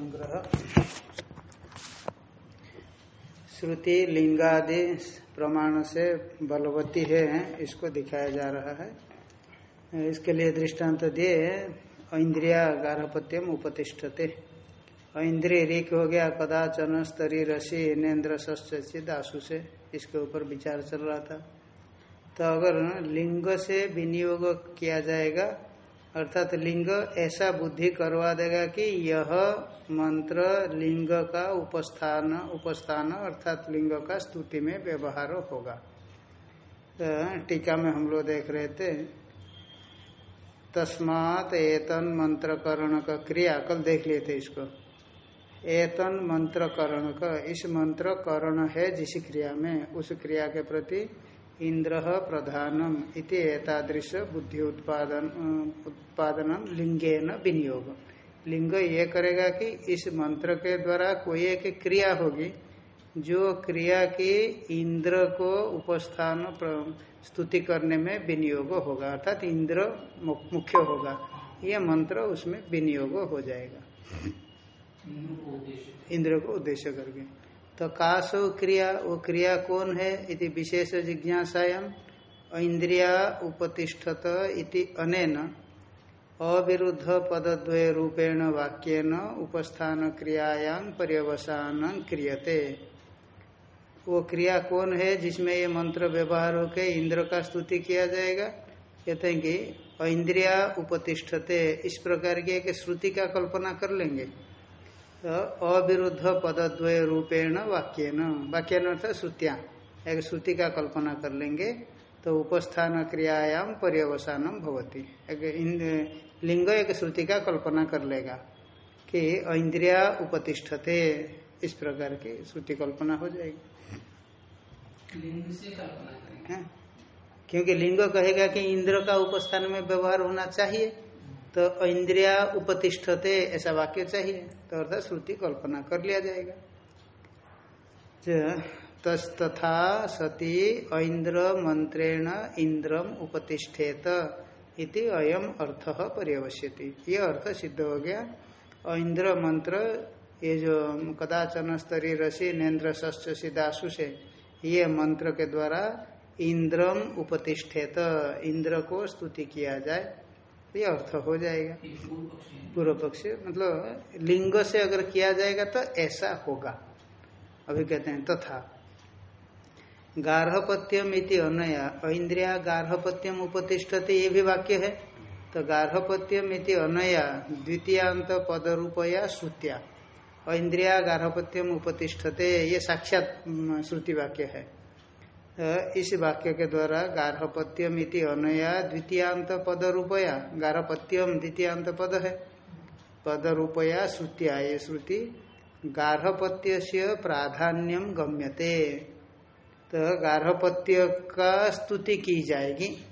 संग्रह। श्रुति लिंगादि प्रमाण से बलवती है इसको दिखाया जा रहा है। इसके लिए दृष्टांत दिए, इंद्रिया गार्भपत्यम उपतिष्ठते। इंद्रिय रिक हो गया, कदाचन स्तरी रसी नेन्द्र सचिद आशु से, इसके ऊपर विचार चल रहा था। तो अगर लिंग से विनियोग किया जाएगा अर्थात लिंग ऐसा बुद्धि करवा देगा कि यह मंत्र लिंग का उपस्थान उपस्थान अर्थात लिंग का स्तुति में व्यवहार होगा। तो टीका में हम लोग देख रहे थे, तस्मात एतन मंत्रकरण का क्रिया, कल देख लिए थे इसको। एतन मंत्रकरण का, इस मंत्र करण है जिस क्रिया में, उस क्रिया के प्रति इंद्र प्रधानम इति एतादृश बुद्धि उत्पादन उत्पादन लिंगे न विनियोग लिंग ये करेगा कि इस मंत्र के द्वारा कोई एक क्रिया होगी जो क्रिया की इंद्र को उपस्थान स्तुति करने में विनियोग होगा अर्थात इंद्र मुख्य होगा। यह मंत्र उसमें विनियोग हो जाएगा। इंद्र को उद्देश्य करके। तो कासो क्रिया, वो क्रिया कौन है? इति विशेष जिज्ञासायाम इंद्रिया उपतिष्ठत इति अनेन। अविरुद्ध पदद्वय रूपेण वाक्यन उपस्थान क्रियायां पर्यवसान क्रियते। वो क्रिया कौन है जिसमें ये मंत्र व्यवहार होकर इंद्र का स्तुति किया जाएगा? कहते हैं कि इंद्रिया उपतिष्ठते। इस प्रकार की एक श्रुति का कल्पना कर लेंगे। तो अविरुद्ध पदद्वय रूपेण वाक्य न वाक्य अर्थात श्रुतियाँ। एक श्रुति का कल्पना कर लेंगे तो उपस्थान क्रियायाम पर्यवसानम भवती। एक लिंग एक श्रुति का कल्पना कर लेगा कि इंद्रिया उपतिष्ठते इस प्रकार की श्रुति कल्पना हो जाएगी। लिंग से कल्पना क्योंकि लिंग कहेगा कि इंद्र का उपस्थान में व्यवहार होना चाहिए। तो इंद्रिया उपतिष्ठते, ऐसा वाक्य चाहिए। तो अर्थात श्रुति कल्पना कर लिया जाएगा। तथा सती ऐन्द्र मंत्रेण इंद्रम उपतिष्ठेत इति अयम अर्थ पर्यवश्यति। ये अर्थ सिद्ध हो गया। ऐन्द्र मंत्र, ये जो कदाचन स्तरी रसी, नेन्द्र सिदासु से, ये मंत्र के द्वारा इंद्रम उपतिष्ठेत, इंद्र को स्तुति किया जाए। ये अर्थ हो जाएगा। पूर्व पक्ष मतलब लिंग से अगर किया जाएगा तो ऐसा होगा। अभी कहते हैं तथा। तो गार्हपत्यम इति अनया इंद्रिया गार्हपत्यम उपतिष्ठते ये भी वाक्य है। तो गार्हपत्यम इति अनया द्वितीयांत पद रूपया श्रुत्या। इंद्रिया गार्हपत्यम उपतिष्ठते ये साक्षात श्रुति वाक्य है। इस वाक्य के द्वारा गार्हपत्यम इति अनया द्वितीयांत पद रूपया। गार्हपत्यम द्वितीयांत पद है। पद रूपया श्रुतिया ये श्रुति गार्हपत्य से प्राधान्यम गम्यते। तो गार्हपत्य का स्तुति की जाएगी।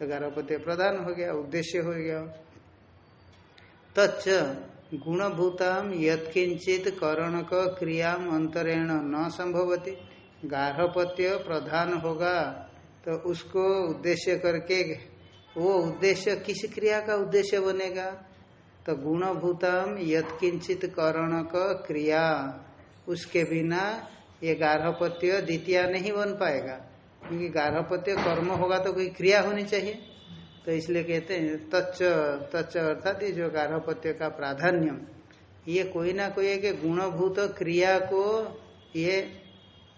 तो गार्हपत्य प्रधान हो गया, उद्देश्य हो गया। तच्च गुणभूताम यत्किंचित करणक क्रियाम अंतरेण न संभवती। गार्हपत्य प्रधान होगा तो उसको उद्देश्य करके, वो उद्देश्य, किस क्रिया का उद्देश्य बनेगा? तो गुणभूतम यत्किंचित करण का क्रिया, उसके बिना ये गार्हपत्य द्वितीय नहीं बन पाएगा। क्योंकि गार्हपत्य कर्म होगा तो कोई क्रिया होनी चाहिए। तो इसलिए कहते हैं, तच्च तच्च अर्थात ये जो गार्हपत्य का प्राधान्य ये कोई ना कोई एक गुणभूत क्रिया को ये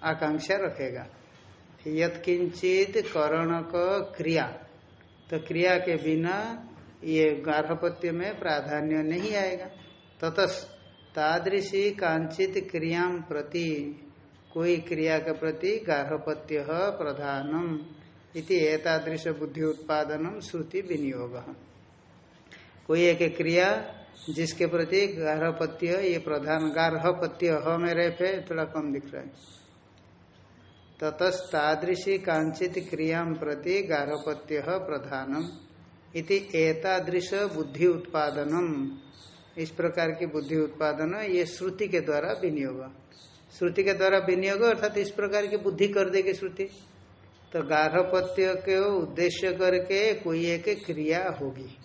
आकांक्षा रखेगा। यत्किंचित करण का क्रिया। तो क्रिया के बिना ये गार्हपत्य में प्राधान्य नहीं आएगा। ततस तादृशी कांचित क्रिया प्रति कोई क्रिया के प्रति गार्हपत्य प्रधानम इति एतादृश बुद्धि उत्पादनम श्रुति विनियोग। कोई एक क्रिया जिसके प्रति गार्हपत्य, ये प्रधान गार्हपत्य ह में रहे थोड़ा कम दिख रहा है। ततस्तादृशी कांचित क्रिया प्रति गार्हपत्य प्रधानम इति एतादृश बुद्धि उत्पादनम। इस प्रकार की बुद्धि उत्पादन ये श्रुति के द्वारा विनियोग। श्रुति के द्वारा विनियोग अर्थात इस प्रकार की बुद्धि कर देगी श्रुति। तो गार्हपत्य के उद्देश्य करके कोई एक क्रिया होगी।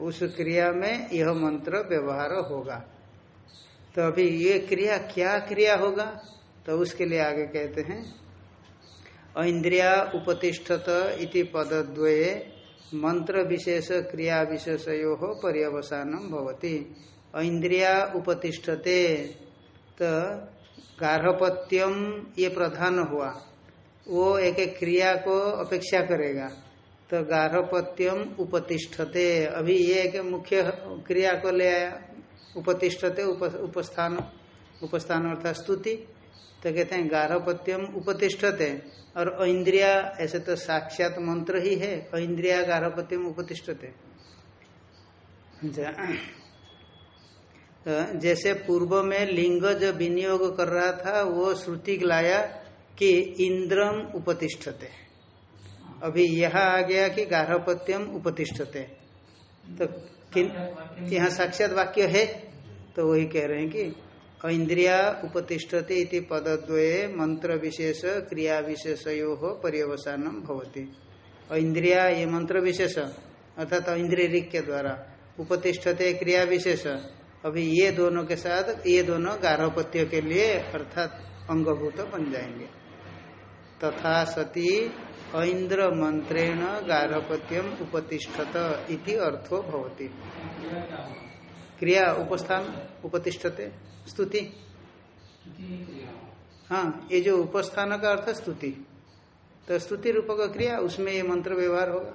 उस क्रिया में यह मंत्र व्यवहार होगा। तो अभी ये क्रिया क्या क्रिया होगा? तो उसके लिए आगे कहते हैं इंद्रिया उपतिष्ठत इति पदद्वये मंत्र विशेष क्रिया विशेषयो पर्यवसानम भवती। इंद्रिया उपतिष्ठते तो गार्हपत्यम ये प्रधान हुआ वो एक एक क्रिया को अपेक्षा करेगा। तो गार्हपत्यम उपतिष्ठते अभी ये एक मुख्य क्रिया को ले आया उपतिष्ठते उप, उपस्थान उपस्थान अर्थात स्तुति। तो कहते हैं, गारहपत्यम उपतिष्ठते। और ऐन्द्रिया ऐसे तो साक्षात मंत्र ही है ऐन्द्रिया गार्हपत्यम उपतिष्ठते। तो जैसे पूर्व में लिंग जो विनियोग कर रहा था, वो श्रुति लाया कि इंद्रम उपतिष्ठते। अभी यह आ गया कि गार्हपत्यम उपतिष्ठते। तो यहाँ साक्षात वाक्य है तो वही कह रहे हैं कि इंद्रिया उपतिष्ठते इति पदद्वये मंत्र विशेष क्रिया विशेषयो पर्यवसानम भवती। इंद्रिया ये मंत्र विशेष अर्थात इंद्रिय ऋग के द्वारा उपतिष्ठते क्रिया विशेष अभी ये दोनों के साथ, ये दोनों गार्हपत्य के लिए अर्थात अंगभूत बन जाएँगे। तथा सती ऐन्द्र मंत्रेण गार्हपत्यम उपतिष्ठत इति अर्थो भवती। क्रिया उपस्थान उपतिष्ठते स्तुति। हाँ ये जो उपस्थान का अर्थ स्तुति। तो स्तुति रूप का क्रिया उसमें ये मंत्र व्यवहार होगा।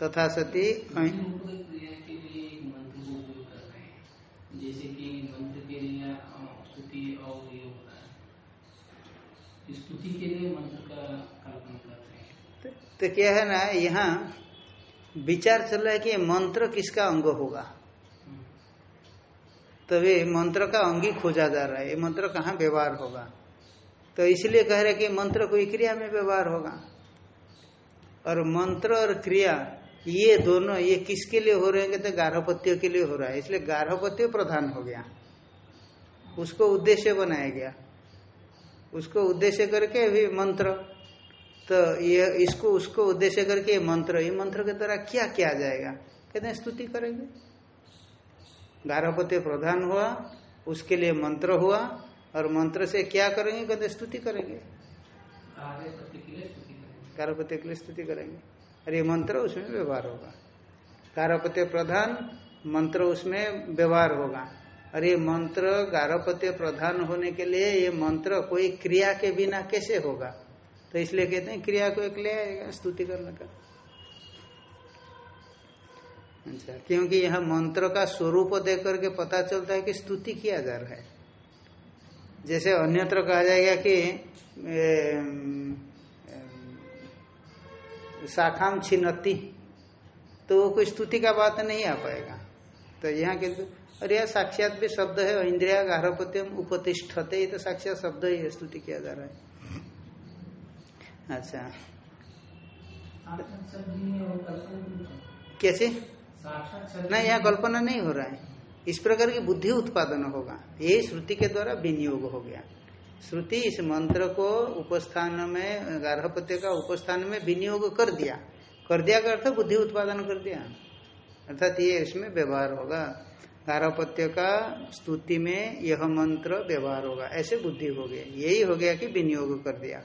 तथा सती जैसे कि मंत्र के लिए स्तुति और ये होता है। स्तुति के लिए मंत्र का कल्पना करते हैं। तो क्या है ना यहाँ विचार चल रहा है कि मंत्र किसका अंग होगा? तभी मंत्र का अंगी खोजा जा रहा है। ये मंत्र कहाँ व्यवहार होगा? तो इसलिए कह रहे कि मंत्र कोई क्रिया में व्यवहार होगा। और मंत्र और क्रिया, ये दोनों, ये किसके लिए हो रहे हैं? तो गार्हपत्य के लिए हो रहा है। इसलिए गार्हपत्य प्रधान हो गया। उसको उद्देश्य बनाया गया। उसको उद्देश्य करके अभी मंत्र तो ये इसको उसको उद्देश्य करके ये मंत्र ये मंत्र के द्वारा क्या किया जाएगा? कहते हैं स्तुति करेंगे। गार्हपत्य प्रधान हुआ उसके लिए मंत्र हुआ और मंत्र से क्या करेंगे? कहते स्तुति करेंगे। गार्हपत्य के लिए स्तुति करेंगे। और ये मंत्र उसमें व्यवहार होगा। गार्हपत्य प्रधान मंत्र उसमें व्यवहार होगा। और ये मंत्र गार्हपत्य प्रधान होने के लिए ये मंत्र कोई क्रिया के बिना कैसे होगा? तो इसलिए कहते हैं, क्रिया को एक ले आएगा, स्तुति करने का। अच्छा क्योंकि यह मंत्र का स्वरूप देख करके पता चलता है कि स्तुति किया जा रहा है। जैसे अन्यत्र कहा जाएगा कि शाखाम छिन्नति तो वो कोई स्तुति का बात नहीं आ पाएगा। तो यहाँ किंतु और यह साक्षात भी शब्द है इंद्रिया गार्हपत्यम उपतिष्ठते, ये तो साक्षात शब्द ही, स्तुति किया जा रहा है। अच्छा। कैसे? नहीं यहाँ कल्पना नहीं हो रहा है। इस प्रकार की बुद्धि उत्पादन होगा। यही श्रुति के द्वारा विनियोग हो गया। श्रुति इस मंत्र को उपस्थान में गार्हपत्य का उपस्थान में विनियोग कर दिया। कर दिया का अर्थ बुद्धि उत्पादन कर दिया। अर्थात ये इसमें व्यवहार होगा। गार्हपत्य का स्तुति में यह मंत्र व्यवहार होगा। ऐसे बुद्धि हो गया। यही हो गया कि विनियोग कर दिया।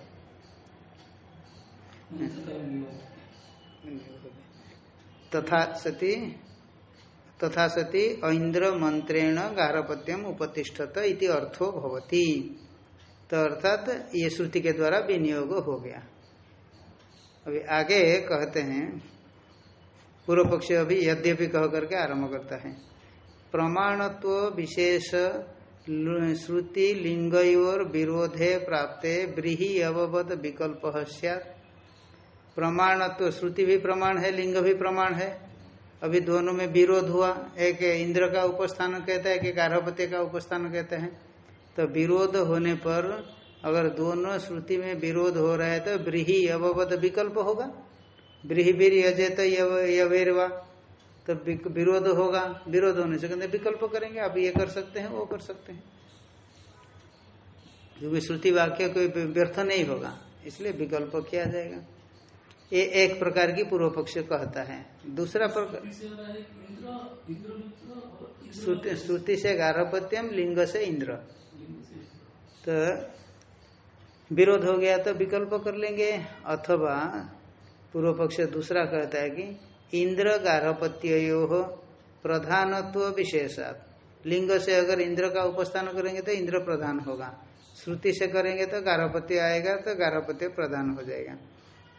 तथा सती सती ऐन्द्र मंत्रेण गारपत्यम उपतिष्ठत इति अर्थो भवती। तो अर्थात ये श्रुति के द्वारा विनियोग हो गया। अभी आगे कहते हैं, पूर्व पक्ष अभी यद्यपि कह करके आरंभ करता है। प्रमाणत्व विशेष श्रुति लिंगयोर विरोधे प्राप्ते ब्रीही अवबद विकल्प प्रमाणत्व श्रुति भी प्रमाण है, लिंग भी प्रमाण है। अभी दोनों में विरोध हुआ। एक इंद्र का उपस्थान कहता है कि गार्भपत्य का उपस्थान कहते हैं। तो विरोध होने पर अगर दोनों श्रुति में विरोध हो रहा है तो ब्रीही अवबद विकल्प होगा। ब्रीही बीर यजेत यवेरवा। तो विरोध होगा। विरोध होने से कहते विकल्प करेंगे, आप ये कर सकते हैं, वो कर सकते हैं। क्योंकि श्रुति वाक्य कोई व्यर्थ नहीं होगा, इसलिए विकल्प किया जाएगा। ये एक प्रकार की पूर्व पक्ष कहता है। दूसरा प्रकार श्रुति से गारहपत्यम, लिंग से इंद्र। तो विरोध हो गया तो विकल्प कर लेंगे, अथवा पूर्व पक्ष दूसरा कहता है कि इंद्र गार्हपत्य प्रधानत्व विशेषात। लिंग से अगर इंद्र का उपस्थान करेंगे तो इंद्र प्रधान होगा। श्रुति से करेंगे तो गार्हपत्य आएगा तो गार्हपत्य प्रधान हो जाएगा।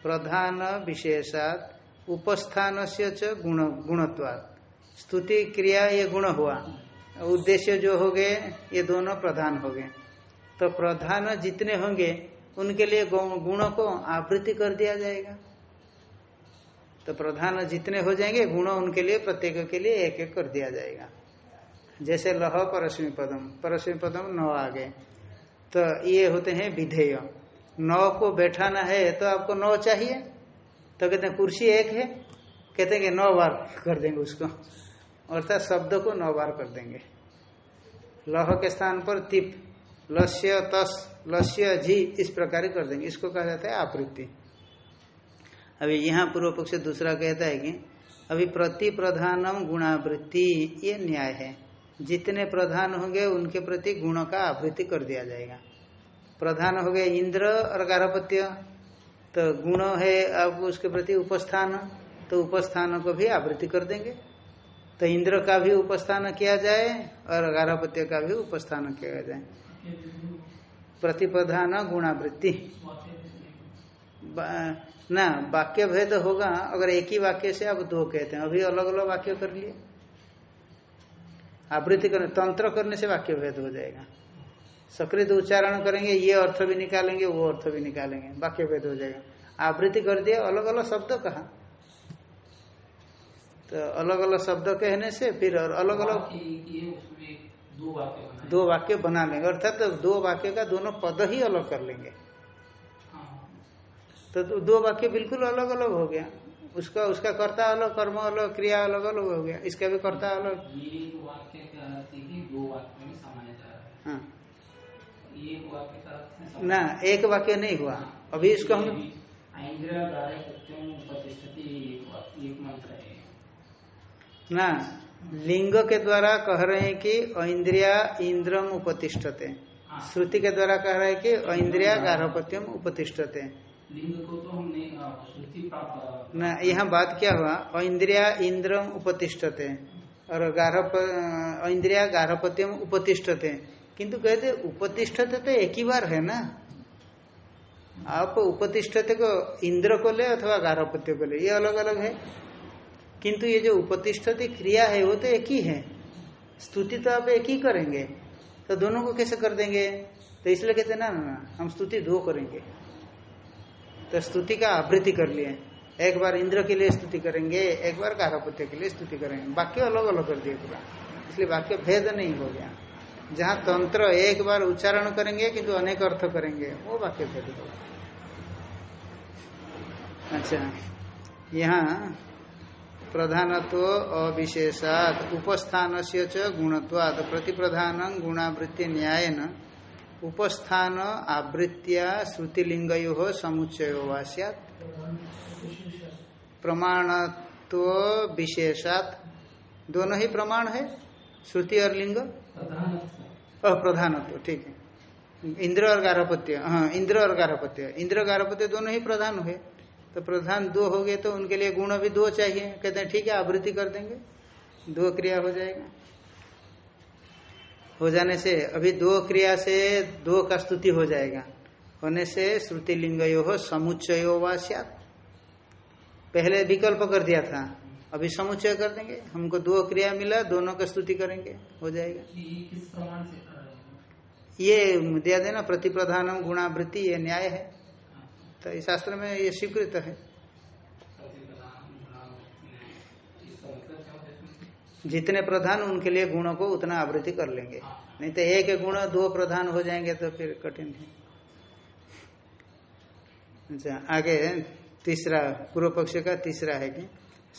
प्रधान विशेषात उपस्थान से गुण, गुणत्वात्। स्तुति, क्रिया, ये गुण हुआ। उद्देश्य जो हो गए, ये दोनों प्रधान हो गए। तो प्रधान जितने होंगे, उनके लिए गुणों को आवृत्ति कर दिया जाएगा। तो प्रधान जितने हो जाएँगे, गुण उनके लिए, प्रत्येक के लिए एक एक कर दिया जाएगा। जैसे लह परश्मी पदम परश्मी पदम नौ आ गए। तो ये होते हैं विधेय। नौ को बैठाना है तो आपको नौ चाहिए। तो कहते हैं, कुर्सी एक है। कहते हैं कि नौ बार कर देंगे उसको। अर्थात शब्द को नौ बार कर देंगे। लह के स्थान पर तिप, लस्य, तस, लस्य, झी, इस प्रकार कर देंगे। इसको कहा जाता है आवृत्ति अभी यहाँ पूर्व पक्ष दूसरा कहता है कि, अभी प्रति प्रधानम गुणावृत्ति, ये न्याय है। जितने प्रधान होंगे, उनके प्रति गुण का आवृत्ति कर दिया जाएगा। प्रधान हो गया इंद्र और गारहपत्य। तो गुण है अब उसके प्रति उपस्थान तो उपस्थान को भी आवृत्ति कर देंगे। तो इंद्र का भी उपस्थान किया जाए और गारहपत्य का भी उपस्थान किया जाए। प्रतिप्रधान गुणावृत्ति। ना, वाक्य भेद होगा, अगर एक ही वाक्य से आप दो कहते हैं, अभी अलग अलग वाक्य कर लिए। आवृत्ति करने, तंत्र करने से वाक्य भेद हो जाएगा। सकृत उच्चारण करेंगे ये अर्थ भी निकालेंगे वो अर्थ भी निकालेंगे। वाक्य भेद हो जाएगा। आवृत्ति कर दिया अलग अलग शब्द कहा। तो अलग अलग शब्द कहने से फिर और अलग अलग दो वाक्य बना लेंगे। अर्थात तो दो वाक्य का दोनों पद ही अलग कर लेंगे। तो दो वाक्य बिल्कुल अलग अलग हो गया। उसका उसका कर्ता अलग कर्म अलग क्रिया अलग अलग हो गया। इसका भी कर्ता अलग। हाँ। ना एक वाक्य नहीं हुआ। अभी इसको हम ना लिंग के द्वारा कह रहे हैं कि ऐन्द्रिया इंद्रम उपतिष्ठते। श्रुति के द्वारा कह रहे हैं कि ऐन्द्रिया गार्हपत्यम उपतिष्ठते। न यहाँ बात क्या हुआ? इंद्रिया इंद्रम उपतिष्ठते और गार्हप इंद्रिया गार्हपत्यम उपतिष्ठते। किंतु कहते उपतिष्ठते तो एक ही बार है ना? आप उपतिष्ठते को इंद्र को ले अथवा गार्हपत्य को ले, ये अलग अलग है। किंतु ये जो उपतिष्ठती क्रिया है, वो तो एक ही है। स्तुति तो आप एक ही करेंगे तो दोनों को कैसे कर देंगे? तो इसलिए कहते ना ना हम स्तुति दो करेंगे। तो स्तुति का आवृत्ति कर लिए। एक बार इंद्र के लिए स्तुति करेंगे, एक बार गारहपत्य के लिए स्तुति करेंगे। वाक्य अलग अलग कर दिए पूरा। इसलिए वाक्य भेद नहीं हो गया। जहाँ तंत्र एक बार उच्चारण करेंगे, किंतु अनेक अर्थ करेंगे। वो वाक्य भेद होगा। अच्छा। यहाँ प्रधानत्व अविशेषात उपस्थान से गुणत्वाद प्रति प्रधान गुणावृत्ति न्याय न उपस्थान आवृत्तिया श्रुतिलिंगयो समुच्चय वा प्रमाणत्व विशेषात, दोनों ही प्रमाण है? श्रुति और लिंग? प्रधानत्व ठीक है। इंद्र और गारहपत्य हाँ इंद्र और गारहपत्य इंद्र गारहपत्य दोनों ही प्रधान हुए। तो प्रधान दो हो गए तो उनके लिए गुण भी दो चाहिए। कहते हैं, ठीक है, आवृत्ति कर देंगे। दो क्रिया हो जाएगा। हो जाने से, अभी दो क्रिया से दो का स्तुति हो जाएगा। होने से श्रुति लिंग हो समुच्चयो पहले विकल्प कर दिया था। अभी समुच्चय कर देंगे। हमको दो क्रिया मिला, दोनों का स्तुति करेंगे। हो जाएगा। ये दिया देना प्रति प्रधानम गुणावृत्ति, ये न्याय है। तो इस शास्त्र में ये स्वीकृत है। जितने प्रधान, उनके लिए गुणों को उतना आवृत्ति कर लेंगे। नहीं तो एक गुण, दो प्रधान हो जाएँगे तो फिर कठिन है। अच्छा आगे तीसरा पूर्व पक्ष का तीसरा है कि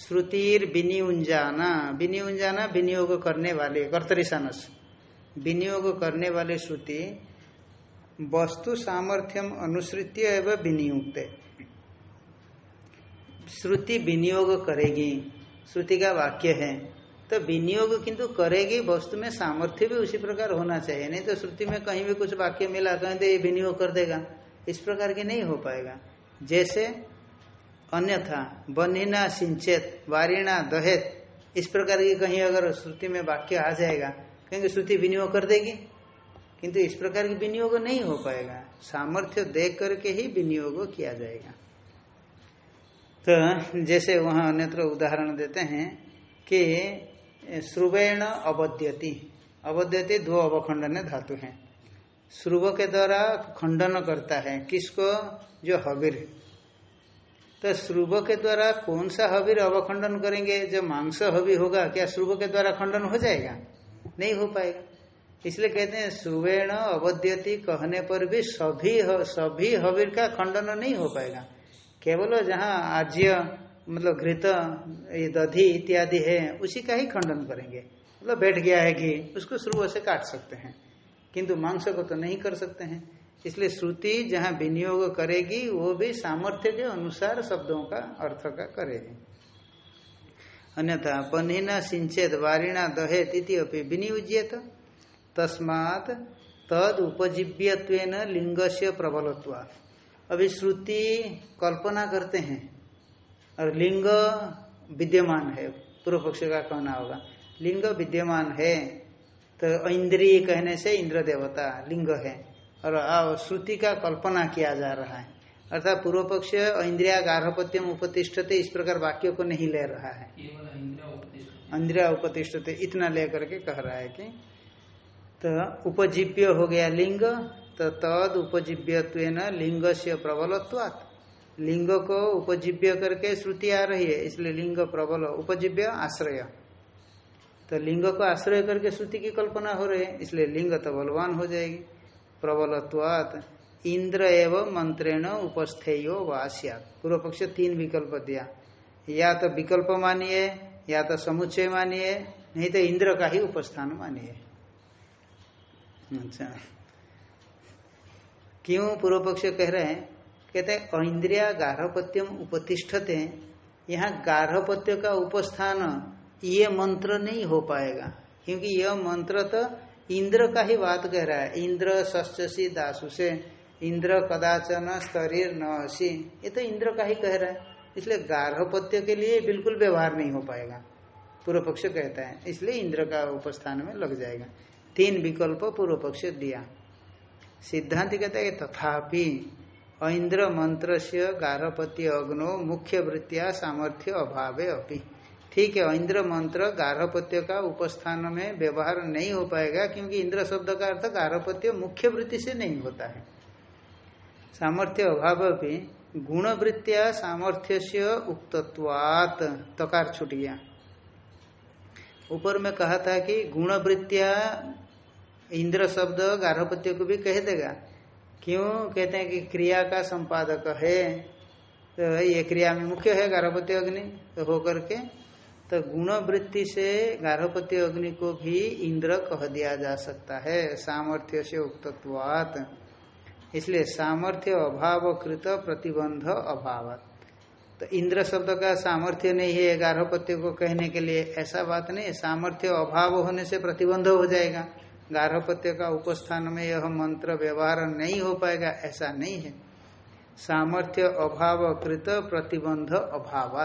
श्रुतिर विनियुंजाना विनियुंजाना विनियोग करने वाले, कर्तरिशानस। विनियोग करने वाले श्रुति, वस्तु सामर्थ्यम अनुसृत्य एवं विनियुक्त। श्रुति विनियोग करेगी, श्रुति का वाक्य है। तो विनियोग किंतु करेगी, वस्तु में सामर्थ्य भी उसी प्रकार होना चाहिए। नहीं तो श्रुति में कहीं भी कुछ वाक्य मिला, कहीं तो ये विनियोग कर देगा। इस प्रकार की नहीं हो पाएगा। जैसे, अन्यथा बनिना सिंचेत, वारिणा दहेत, इस प्रकार की कहीं अगर श्रुति में वाक्य आ जाएगा कहेंगे, श्रुति विनियोग कर देगी। किंतु इस प्रकार की विनियोग नहीं हो पाएगा। सामर्थ्य देख करके ही विनियोग किया जाएगा। तो जैसे वहाँ अन्यत्र उदाहरण देते हैं कि श्रुवेण अवद्यति अवद्यति दो अवखंडन धातु हैं। श्रुव के द्वारा खंडन करता है किसको? जो हबीर तो श्रुव के द्वारा कौन सा हबीर अवखंडन करेंगे? जो मांस हबी होगा, क्या श्रुव के द्वारा खंडन हो जाएगा? नहीं हो पाएगा। इसलिए कहते हैं, सुवेण अवद्यति कहने पर भी सभी सभी हबीर का खंडन नहीं हो पाएगा। केवल जहाँ आज्य मतलब घृत, ये दधि इत्यादि है, उसी का ही खंडन करेंगे। मतलब बैठ गया है कि उसको शुरू से काट सकते हैं, किंतु मांस को तो नहीं कर सकते हैं। इसलिए श्रुति जहाँ विनियोग करेगी, वो भी सामर्थ्य के अनुसार शब्दों का अर्थ का करेगी। अन्यथा बनिना सिंचेत वारिणा दहेत इति अपनी विनियोज्यत। तस्मात तद उपजीव्यत्व लिंग से प्रबलत्वा अभी श्रुति कल्पना करते हैं। और लिंग विद्यमान है। पूर्व पक्ष का कहना होगा। लिंग विद्यमान है। तो इंद्रिय कहने से इंद्र देवता लिंग है। और श्रुति का कल्पना किया जा रहा है। अर्थात पूर्व पक्ष इंद्रिया गार्भपत्यम उपतिष्ठते इस प्रकार वाक्य को नहीं ले रहा है। इंद्रिया उपतिष्ठते। इतना ले करके कह रहा है कि तो उपजीव्य हो गया लिंग तो तद उपजीव्यत्व लिंग से प्रबलत्वात्। लिंग को उपजीव्य करके श्रुति आ रही है इसलिए लिंग प्रबल उपजीव्य आश्रय। तो लिंग को आश्रय करके श्रुति की कल्पना हो रही है इसलिए लिंग तो बलवान हो जाएगी। प्रबलत्वात। इंद्र एवं मंत्रेण उपस्थेयो वास्या। पूर्व पक्ष तीन विकल्प दिया। या तो विकल्प मानिए, या तो समुच्चय मानिए, नहीं तो इंद्र का ही उपस्थान मानिए। अच्छा। क्यों पूर्व पक्ष कह रहे हैं? कहते हैं इंद्रिया गार्भपत्यम उपतिष्ठते, यहाँ गार्भपत्य का उपस्थान ये मंत्र नहीं हो पाएगा, क्योंकि यह मंत्र तो इंद्र का ही बात कह रहा है। इंद्र षष्ठी दासु से इंद्र कदाचन स्तरीर न असी। ये तो इंद्र का ही कह रहा है। इसलिए गार्भपत्य के लिए बिल्कुल व्यवहार नहीं हो पाएगा। पूर्व पक्ष कहता है। इसलिए इंद्र का उपस्थान में लग जाएगा। तीन विकल्प पूर्व पक्ष दिया। सिद्धांत कहता है, तथापि ऐन्द्र मंत्र से गार्भपत्य अग्नो मुख्य वृत्तिया सामर्थ्य अभाव अपी। ठीक है ऐन्द्र मंत्र गार्भपत्य का उपस्थान में व्यवहार नहीं हो पाएगा, क्योंकि इंद्र शब्द का अर्थ गार्भपत्य मुख्य वृत्ति से नहीं होता है। सामर्थ्य अभाव भी गुण वृत्तिया सामर्थ्य से उक्तत्वात। तकार छूट गया। ऊपर में कहा था कि गुण वृत्तिया इंद्र शब्द गार्भपत्य को भी कह देगा। क्यों? कहते हैं कि क्रिया का संपादक है। तो ये क्रिया में मुख्य है गार्भपत्य अग्नि। तो होकर के तो गुण वृत्ति से गार्भपत्य अग्नि को भी इंद्र कह दिया जा सकता है। सामर्थ्य से उक्तत्वात। इसलिए सामर्थ्य अभाव कृत प्रतिबंध अभाव तो इंद्र शब्द का सामर्थ्य नहीं है गार्भपत्य को कहने के लिए ऐसा बात नहीं सामर्थ्य अभाव होने से प्रतिबंध हो जाएगा। गार्भपत्य का उपस्थान में यह मंत्र व्यवहार नहीं हो पाएगा ऐसा नहीं है। सामर्थ्य अभाव कृत प्रतिबंध अभाव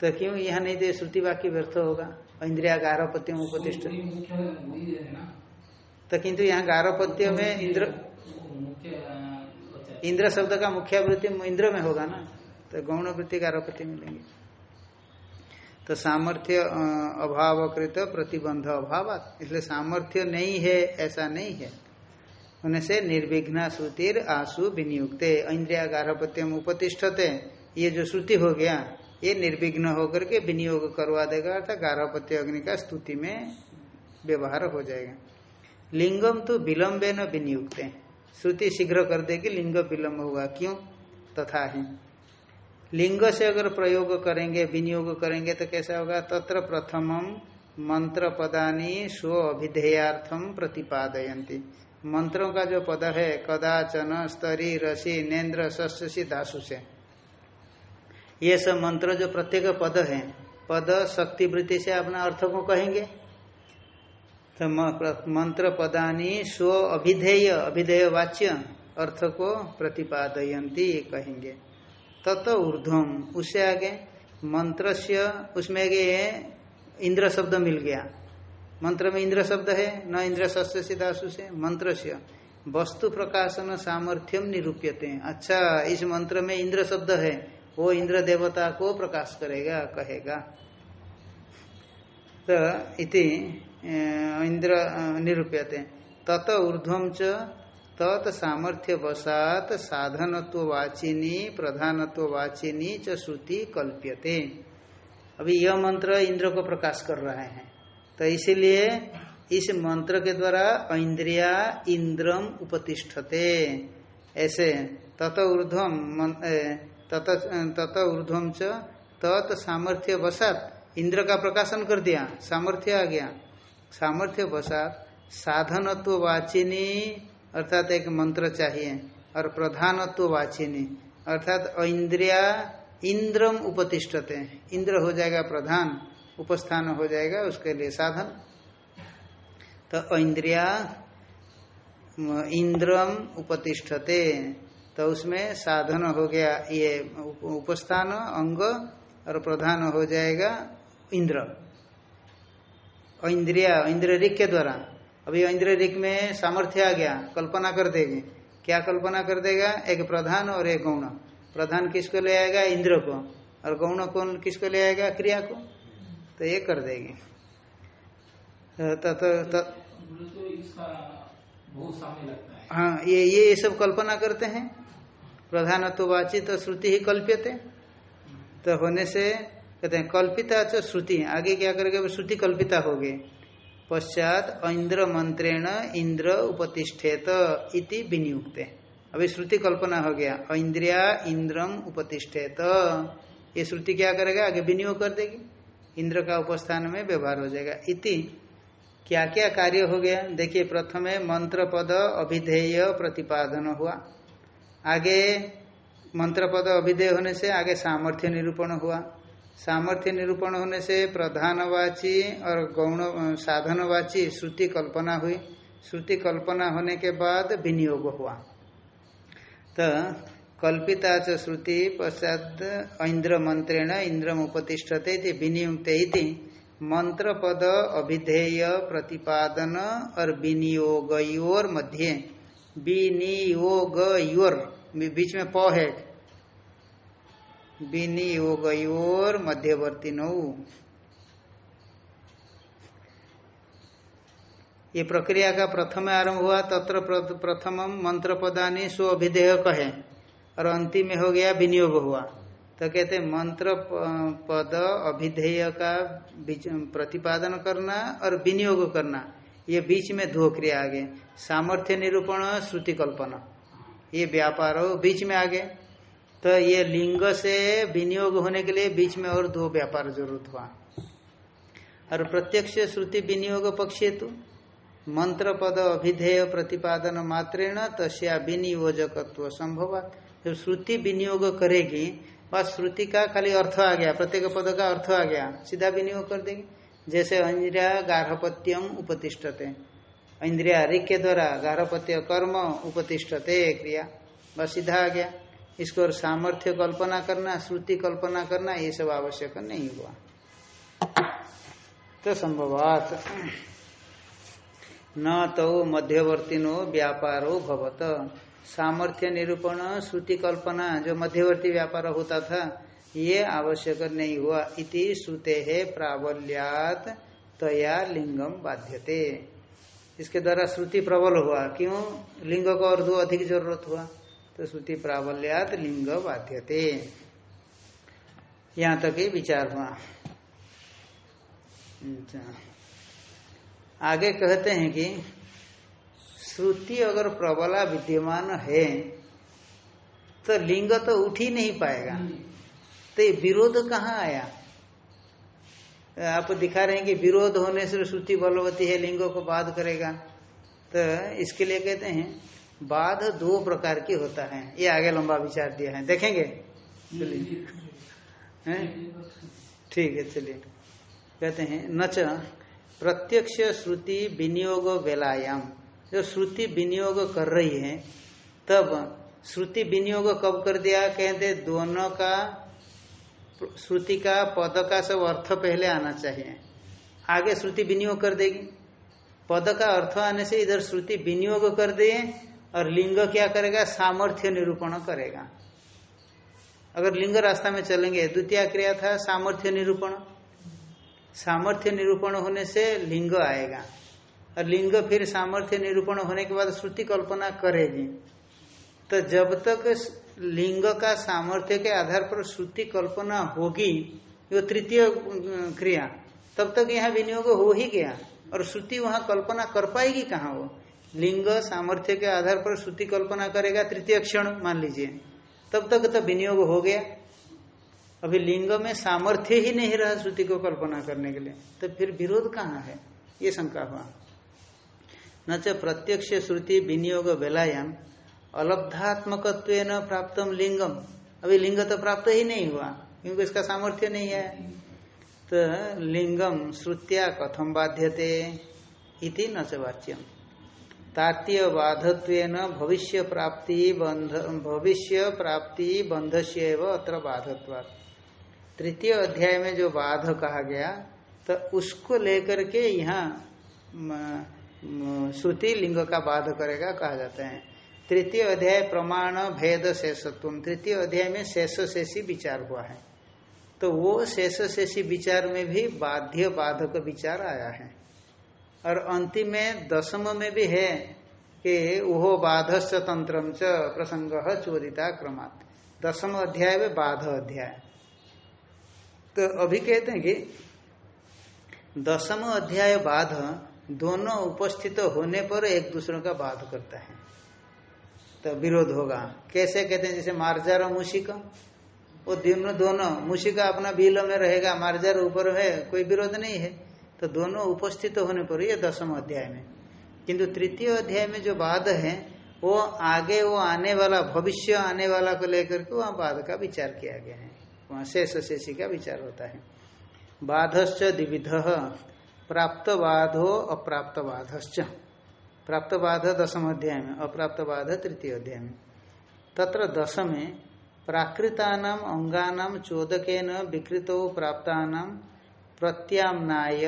तो क्यों यहाँ नहीं दे? श्रुति वाक्य व्यर्थ होगा। इंद्रिया गार्भपत्य उपतिष्ठ। तो किंतु यहाँ गार्भपत्य में इंद्र इंद्र शब्द का मुख्य वृत्ति इंद्र में होगा ना? तो गौण वृत्ति गार्भपत्य मिलेंगे। तो सामर्थ्य अभावकृत प्रतिबंध अभाव इसलिए सामर्थ्य नहीं है ऐसा नहीं है। होने से निर्विघ्ना श्रुतिर आसु विनियुक्त। इंद्रिया गार्भपत्यम उपतिष्ठते। ये जो श्रुति हो गया ये निर्विघ्न होकर के विनियोग करवा देगा अर्थात गार्भपत्य अग्नि का स्तुति में व्यवहार हो जाएगा। लिंगम तो विलंबे न विनियुक्त। श्रुति शीघ्र कर देगी लिंग विलंब होगा क्यों? तथा ही। लिंग से अगर प्रयोग करेंगे, विनियोग करेंगे तो कैसा होगा? तत्र प्रथमम मंत्र पदानी स्व अभिधेयार्थम प्रतिपादयंती मंत्रों का जो पद है, कदाचन, स्तरी, रसी, नेन्द्र शस्य दासु से। ये सब मंत्र जो प्रत्येक पद है, पद, शक्ति, वृत्ति से अपना अर्थ को कहेंगे। तो मंत्र पदानी स्व अभिधेय अभिधेय वाच्य अर्थ को प्रतिपादयंती कहेंगे। तत ऊर्ध्वम, उससे आगे मंत्र उसमें आगे इंद्र शब्द मिल गया। मंत्र में इंद्र शब्द है, न इंद्र शस्य सिदासु से मंत्र से वस्तु प्रकाशन सामर्थ्यम निरूप्यते। अच्छा इस मंत्र में इंद्र शब्द है, वो इंद्र देवता को प्रकाश करेगा, कहेगा। तो इति इंद्र निरूप्यते। तत ऊर्ध्व च, तत् सामर्थ्य वसात साधनत्ववाचिनी, प्रधानत्ववाचिनी च श्रुति कल्प्यते। अभी यह मंत्र इंद्र को प्रकाश कर रहे हैं। तो इसीलिए इस मंत्र के द्वारा इंद्रिया इंद्रम उपतिष्ठते। ऐसे तत ऊर्धम तत ऊर्धम च, तत् सामर्थ्य वसात इंद्र का प्रकाशन कर दिया, सामर्थ्य आ गया। सामर्थ्य वसात साधनत्व वाचिनी अर्थात एक मंत्र चाहिए, और प्रधानत्व वाचिनी अर्थात इंद्रिया इंद्रम उपतिष्ठते इंद्र हो जाएगा प्रधान, उपस्थान हो जाएगा उसके लिए साधन। तो इंद्रिया इंद्रम उपतिष्ठते तो उसमें साधन हो गया, ये उपस्थान, अंग, और प्रधान हो जाएगा इंद्र। इंद्रिया इंद्र ऋख के द्वारा। अभी इंद्र ऋख में सामर्थ्य आ गया कल्पना कर देगी। क्या कल्पना कर देगा? एक प्रधान और एक गौण। प्रधान किसको ले आएगा? इंद्र को। और गौण कौन किसको ले आएगा? क्रिया को। तो ये कर देगी। तो, तो, तो, हाँ। ये ये ये सब कल्पना करते हैं। प्रधानत्ववाची तो श्रुति ही कल्प्यते। तो होने से कहते हैं, कल्पिता च श्रुति। आगे क्या करेगा? श्रुति कल्पिता हो गई। पश्चात इंद्र मंत्रेण इंद्र उपतिष्ठेत इति विनियुक्त। अभी श्रुति कल्पना हो गया। इंद्रिया इंद्रम उपतिष्ठेत। ये श्रुति क्या करेगा? आगे विनियोग कर देगी। इंद्र का उपस्थान में व्यवहार हो जाएगा। इति क्या क्या कार्य हो गया? देखिए, प्रथमे मंत्र पद अभिधेय प्रतिपादन हुआ। आगे मंत्र पद अभिधेय होने से आगे सामर्थ्य निरूपण हुआ। सामर्थ्य निरूपण होने से प्रधानवाची और गौण साधनवाची श्रुति कल्पना हुई। श्रुति कल्पना होने के बाद विनियोग हुआ। तो कल्पिता च श्रुति पश्चात इंद्र मंत्रेण इंद्रम उपतिष्ठते विनियुक्त मंत्र पद अभिधेय प्रतिपादन और विनियोग मध्य विनियोग बीच में प है। विनियोग योर मध्यवर्ती नौ। ये प्रक्रिया का प्रथम आरंभ हुआ, तत्र प्रथम मंत्र पदानी स्व अभिधेय कहे, और अंतिम में हो गया विनियोग हुआ। तो कहते मंत्र पद अभिधेय का प्रतिपादन करना और विनियोग करना, ये बीच में दो क्रिया आगे सामर्थ्य निरूपण, श्रुति कल्पना। ये व्यापार हो बीच में आ गए। तो ये लिंग से विनियोग होने के लिए बीच में और दो व्यापार ज़रूरत हुआ। और प्रत्यक्ष श्रुति विनियोग पक्ष हेतु मंत्र पद अभिधेय प्रतिपादन मात्रेण तस्या विनियोजकत्व संभव जब श्रुति विनियोग करेगी वह श्रुति का खाली अर्थ आ गया, प्रत्येक पद का अर्थ आ गया, सीधा विनियोग कर देगी। जैसे इंद्रिया गार्हपत्यम उपतिष्ठते, इंद्रिया ऋख के द्वारा गार्हपत्य कर्म उपतिष्ठते, क्रिया, बस सीधा आ गया। इसको और सामर्थ्य कल्पना करना, श्रुति कल्पना करना, ये सब आवश्यक नहीं हुआ। तो संभवात, न तो मध्यवर्तिनो व्यापारो भवत। सामर्थ्य निरूपण, श्रुति कल्पना, जो मध्यवर्ती व्यापार होता था, ये आवश्यक नहीं हुआ। इति श्रुते है प्राबल्यात तया लिंगम बाध्यते। इसके द्वारा श्रुति प्रबल हुआ। क्यों? लिंग को दो अधिक ज़रूरत हुआ। तो श्रुति प्राबल्यात लिंग बाध्यते यहाँ तक ही विचार हुआ। अच्छा। आगे कहते हैं कि श्रुति अगर प्रबला विद्यमान है तो लिंग तो उठ ही नहीं पाएगा। तो ये विरोध कहाँ आया? आप दिखा रहे हैं कि विरोध होने से श्रुति बलवती है लिंगों को बाध करेगा। तो इसके लिए कहते हैं बाध दो प्रकार की होता है। ये आगे लंबा विचार दिया है। देखेंगे? चलिए। ठीक है, चलिए। कहते हैं नच प्रत्यक्ष श्रुति विनियोग वेलायाम। जो श्रुति विनियोग कर रही है, तब श्रुति विनियोग कब कर दिया? कहते दोनों का श्रुति का, पद का सब अर्थ पहले आना चाहिए। आगे श्रुति विनियोग कर देगी। पद का अर्थ आने से इधर श्रुति विनियोग कर दे और लिंग क्या करेगा? सामर्थ्य निरूपण करेगा। अगर लिंग रास्ता में चलेंगे, द्वितीय क्रिया था सामर्थ्य निरूपण। सामर्थ्य निरूपण होने से लिंग आएगा। और लिंग फिर सामर्थ्य निरूपण होने के बाद श्रुति कल्पना करेगी। तो जब तक लिंग का सामर्थ्य के आधार पर श्रुति कल्पना होगी वो तृतीय क्रिया, तब तक यहाँ विनियोग हो ही गया। और श्रुति वहाँ कल्पना कर पाएगी कहाँ वो? लिंग सामर्थ्य के आधार पर श्रुति कल्पना करेगा, तृतीय क्षण मान लीजिए। तब तक तो विनियोग हो गया। अभी लिंग में सामर्थ्य ही नहीं रहा श्रुति को कल्पना करने के लिए। तो फिर विरोध कहाँ है? ये शंका हुआ। न च प्रत्यक्ष श्रुति विनियोग बेलायाम अलब्धात्मक प्राप्त लिंगम। अभी लिंग तो प्राप्त ही नहीं हुआ, क्योंकि इसका सामर्थ्य नहीं है। तो लिंगम श्रुत्या कथम बाध्यते, इति न च वाच्यम। तात्य बाधत्व भविष्य प्राप्ति बंध भविष्य प्राप्ति बंध से अत्र बाधत्वा तृतीय अध्याय में जो बाध कहा गया तो उसको लेकर के यहाँ श्रुति लिंग का बाध करेगा, कहा जाता है। तृतीय अध्याय प्रमाण भेद शेषत्व तृतीय अध्याय में शेष शेषी विचार हुआ है। तो वो शेष शेषी विचार में भी बाध्य बाधक विचार आया है। और अंतिम में दशम में भी है कि वो बाधस्य तंत्र प्रसंग चोदिता क्रमात्। दसम अध्याय में बाध अध्याय। तो अभी कहते हैं कि दसम अध्याय बाध दोनों उपस्थित होने पर एक दूसरे का बाध करता है। तो विरोध होगा। कैसे कहते हैं? जैसे मार्जार और मूशिका। वो दोनों दोनों, मूशिका अपना बिल में रहेगा, मार्जार ऊपर है, कोई विरोध नहीं है। तो दोनों उपस्थित होने पर ये दसम अध्याय में। किंतु तृतीय अध्याय में जो बाध है, वो आगे, वो आने वाला, भविष्य आने वाला को लेकर के वहाँ बाध का विचार किया गया है। वहाँ शेष शेषी का विचार होता है। बाधश्च द्विविध, प्राप्त बाधो, अप्राप्त बाधश्च। प्राप्त बाध दसम अध्याय में, अप्राप्त बाध तृतीय अध्याय में। तत्र दशमे प्राकृतानाम, अंगानाम, चोदकेन विकृतो प्राप्तानाम प्रत्यामनाय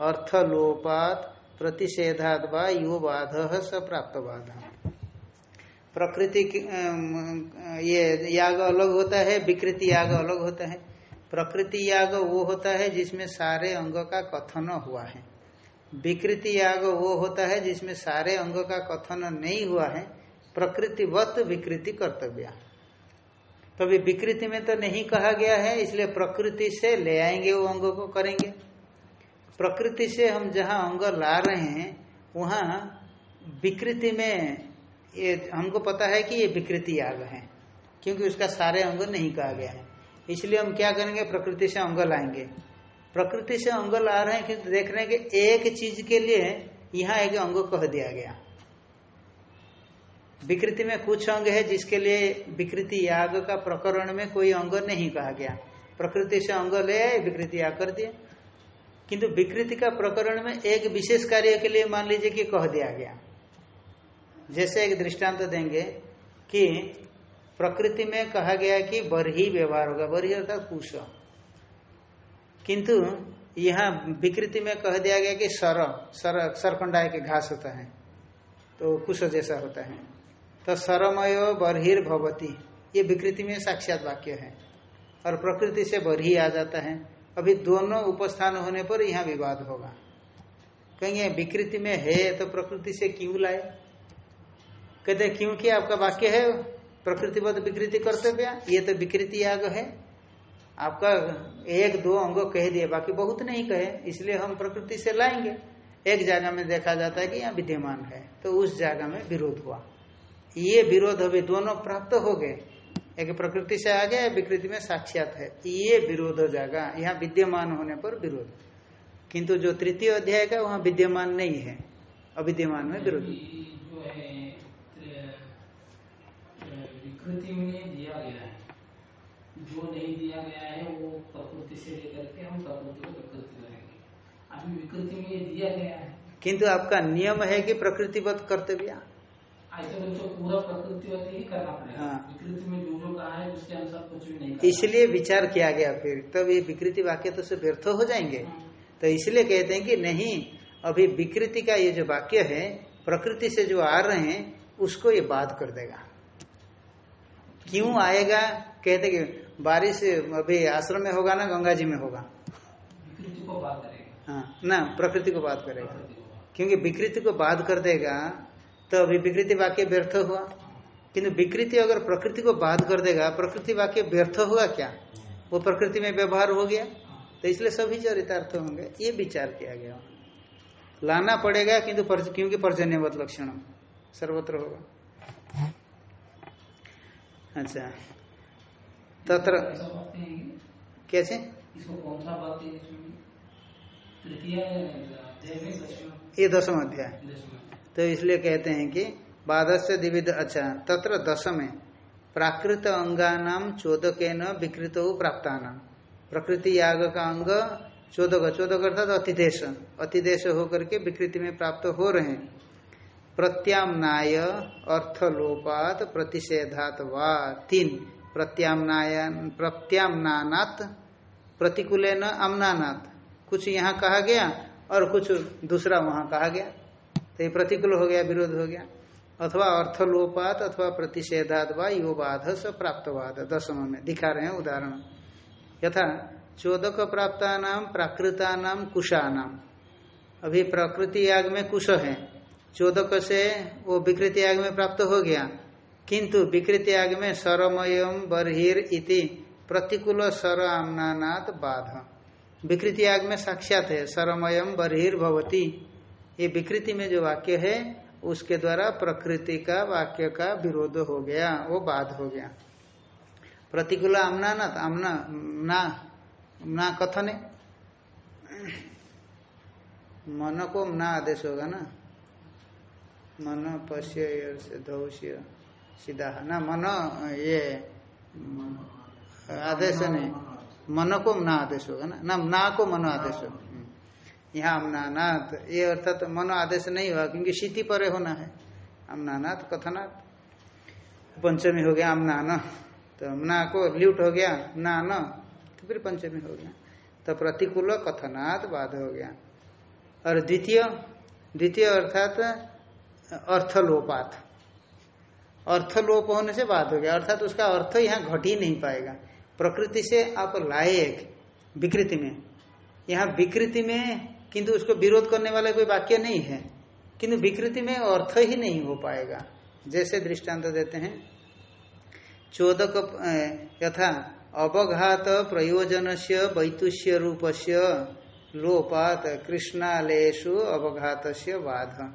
अर्थलोपात प्रतिषेधाद वा यो बाध स प्राप्त बाध प्रकृति ये याग अलग होता है, विकृति याग अलग होता है। प्रकृति याग वो होता है जिसमें सारे अंग का कथन हुआ है। विकृति याग वो होता है जिसमें सारे अंग का कथन नहीं हुआ है। प्रकृतिवत विकृति कर्तव्य। कभी विकृति में तो नहीं कहा गया है, इसलिए प्रकृति से ले आएँगे वो अंग को करेंगे। प्रकृति से हम जहाँ अंग ला रहे हैं, वहाँ विकृति में ये, हमको पता है कि ये विकृति याग है, क्योंकि उसका सारे अंग नहीं कहा गया है। इसलिए हम क्या करेंगे? प्रकृति से अंग लाएँगे। प्रकृति से अंग ला रहे हैं, क्योंकि देख रहे हैं कि एक चीज़ के लिए यहाँ एक अंग कह दिया गया। विकृति में कुछ अंग है जिसके लिए विकृति याग का प्रकरण में कोई अंग नहीं कहा गया। प्रकृति से अंग ले आए विकृति याग कर दिए किंतु विकृति का प्रकरण में एक विशेष कार्य के लिए मान लीजिए कि कह दिया गया। जैसे एक दृष्टांत तो देंगे कि प्रकृति में कहा गया कि बरही व्यवहार होगा। बरही अर्थात कुश। किंतु यहाँ विकृति में कह दिया गया कि सर सर सरकंडा के घास होता है। तो कुश जैसा होता है। तो सरमय बरहिर भवती ये विकृति में साक्षात वाक्य है। और प्रकृति से बरही आ जाता है। अभी दोनों उपस्थान होने पर यहाँ विवाद होगा। कहेंगे, विकृति में है तो प्रकृति से क्यों लाए? कहते क्योंकि आपका वाक्य है, प्रकृतिबद्ध विकृति करते कर्तव्य, ये तो विकृति याग है। आपका एक दो अंग कह दिए, बाकी बहुत नहीं कहे, इसलिए हम प्रकृति से लाएँगे। एक जगह में देखा जाता है कि यहाँ विद्यमान है तो उस जगह में विरोध हुआ। ये विरोध अभी दोनों प्राप्त हो गए। एक प्रकृति से आ गया विकृति में साक्षात है। ये विरोध हो जाएगा यहाँ विद्यमान होने पर विरोध। किंतु जो तृतीय अध्याय का वहाँ विद्यमान नहीं है। अविद्यमान में विरोध। विकृति में दिया गया है। जो नहीं दिया गया है वो प्रकृति से लेकर के हम प्रकृति को प्रकृति करेंगे अभी विकृति में दिया गया है। किंतु आपका नियम है कि प्रकृतिवत कर्तव्य। ऐसे तो पूरा ही करना पड़ेगा। हाँ। विकृति में जो जो कहा है उसके अनुसार कुछ भी नहीं इसलिए विचार किया गया फिर। तब ये विकृति वाक्य तो से व्यर्थ हो जाएँगे। हाँ। तो इसलिए कहते हैं कि नहीं अभी विकृति का ये जो वाक्य है प्रकृति से जो आ रहे हैं उसको ये बाध कर देगा। क्यों आएगा? कहते कि बारिश अभी आश्रम में होगा ना गंगा जी में होगा। को बात करेगा। हाँ ना प्रकृति को बात करेगा। बात। क्योंकि विकृति को बाध कर देगा तो अभी विकृति वाक्य व्यर्थ हुआ। किंतु विकृति अगर प्रकृति को बाध कर देगा प्रकृति वाक्य व्यर्थ हुआ क्या? वो प्रकृति में व्यवहार हो गया। तो इसलिए सभी चरितार्थ होंगे। ये विचार किया गया। लाना पड़ेगा किंतु क्योंकि पर्जन्यवत लक्षण सर्वत्र होगा। अच्छा। तत्र कैसे? ये दसम अध्याय। तो इसलिए कहते हैं कि बाधस्य द्विविध अच्छा तत्र दशमे, प्राकृत अंगानाम चोदक विकृत प्राप्तानाम प्रकृति याग का अंग चोदक चोदक अर्थात अतिदेश अतिदेश होकर के विकृति में प्राप्त हो रहे हैं। प्रत्यामनाय अर्थलोपात प्रतिषेधात वा तीन, प्रत्यामनाय, प्रत्यामनानात प्रतिकूल न कुछ यहाँ कहा गया और कुछ दूसरा वहाँ कहा गया। तो प्रतिकूल हो गया, विरोध हो गया। अथवा अर्थलोपात अथवा प्रतिषेधात वा यो बाध स प्राप्तवाद। दशम में दिखा रहे हैं उदाहरण। यथा, चोदक प्राप्ता नाम प्राकृता नाम कुशा नाम अभी प्रकृति याग में कुश है। चोदक से वो विकृति याग में प्राप्त हो गया। किंतु विकृति याग में सरमयम बर्हिर इति प्रतिकूल सर आमनानात बाध। विकृति याग में साक्षात है सरमयम बर्हिर भवती। ये विकृति में जो वाक्य है उसके द्वारा प्रकृति का वाक्य का विरोध हो गया वो बाध हो गया। प्रतिकूल आमना न आमना ना ना कथन। है मन को ना आदेश होगा ना। मन पश्य धौष्य सीधा ना मन ये आदेश नहीं। मन को ना आदेश होगा ना। ना ना को मन आदेश हो यहाँ अमनानाथ ये अर्थात तो मन आदेश नहीं हुआ, क्योंकि शीति परे होना है। अमनानाथ कथनाथ पंचमी हो गया अमनान तो अमना को ल्यूट हो गया ना न तो फिर पंचमी हो गया। तो प्रतिकूल, कथनात्, बाध हो गया। और द्वितीय द्वितीय अर्थात अर्थलोपात। अर्थलोप होने से बात हो गया। अर्थात उसका अर्थ यहाँ घट ही नहीं पाएगा। प्रकृति से आप लाए एक विकृति में। यहाँ विकृति में किंतु उसको विरोध करने वाला कोई वाक्य नहीं है। किंतु विकृति में अर्थ ही नहीं हो पाएगा। जैसे दृष्टांत देते हैं, चोदक यथा, अवघात प्रयोजन से वैतुष्य रूप से लोपात कृष्णालेशु अवघात से बाध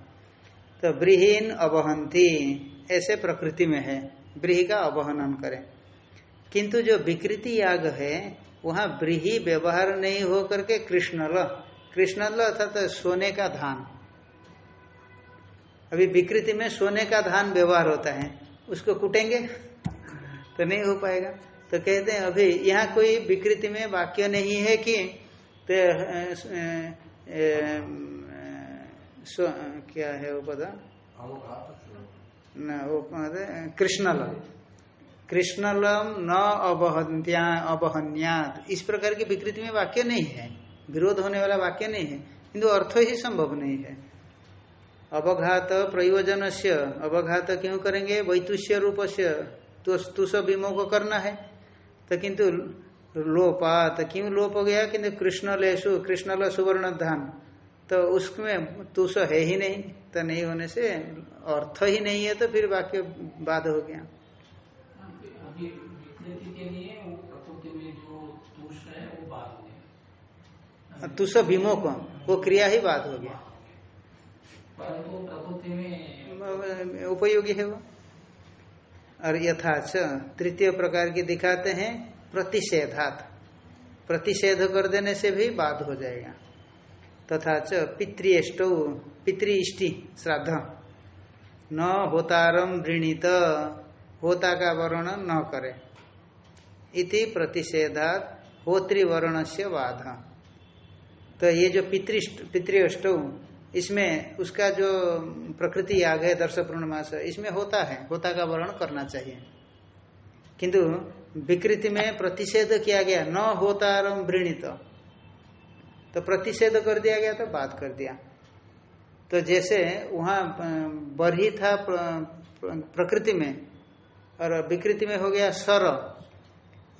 तो ब्रीहीन अवहंती, ऐसे प्रकृति में है। ब्रीही का अवहनन करें। किंतु जो विकृति याग है, वहाँ ब्रीही व्यवहार नहीं हो करके कृष्णल कृष्णल अर्थात तो सोने का धान। अभी विकृति में सोने का धान व्यवहार होता है। उसको कूटेंगे? तो नहीं हो पाएगा। तो कहते हैं अभी यहाँ कोई विकृति में वाक्य नहीं है कि तो सो, क्या है वो पता न वो कृष्णल कृष्णलम। न अवहन्या अवहन्यात। इस प्रकार की विकृति में वाक्य नहीं है। विरोध होने वाला वाक्य नहीं है, किंतु अर्थ ही संभव नहीं है। अवघात प्रयोजन से अवघात क्यों करेंगे? वैतुष्य रूप से तुष विमो करना है। तो किंतु लोपात, क्यों लोप हो गया? किंतु कृष्ण लेशु कृष्णल सुवर्ण धान तो उसमें तुष है ही नहीं तो नहीं होने से अर्थ ही नहीं है तो फिर वाक्य बाद हो गया अभी विकृति के लिए वो प्रकृति में जो तुष है वो बात हो गया तुष विमोक वो क्रिया ही बात हो गया। उपयोगी है वो। और यथाच तृतीय प्रकार की दिखाते हैं प्रतिषेधात। प्रतिषेध कर देने से भी बात हो जाएगा। तथा च पितृष्ट पितृष्टि श्राद्ध। न होतारम वृणीत होता का वर्ण न करे। इति प्रतिषेधात होत्रिवर्ण से बाध तो ये जो पितृष्ट पितृष्ट इसमें उसका जो प्रकृति याग है दर्श पूर्णमास, इसमें होता है, होता का वर्ण करना चाहिए। किंतु विकृति में प्रतिषेध किया गया, न होता रम वृणित। तो प्रतिषेध कर दिया गया तो बात कर दिया। तो जैसे वहाँ, बरही था प्रकृति में, और विकृति में हो गया सर।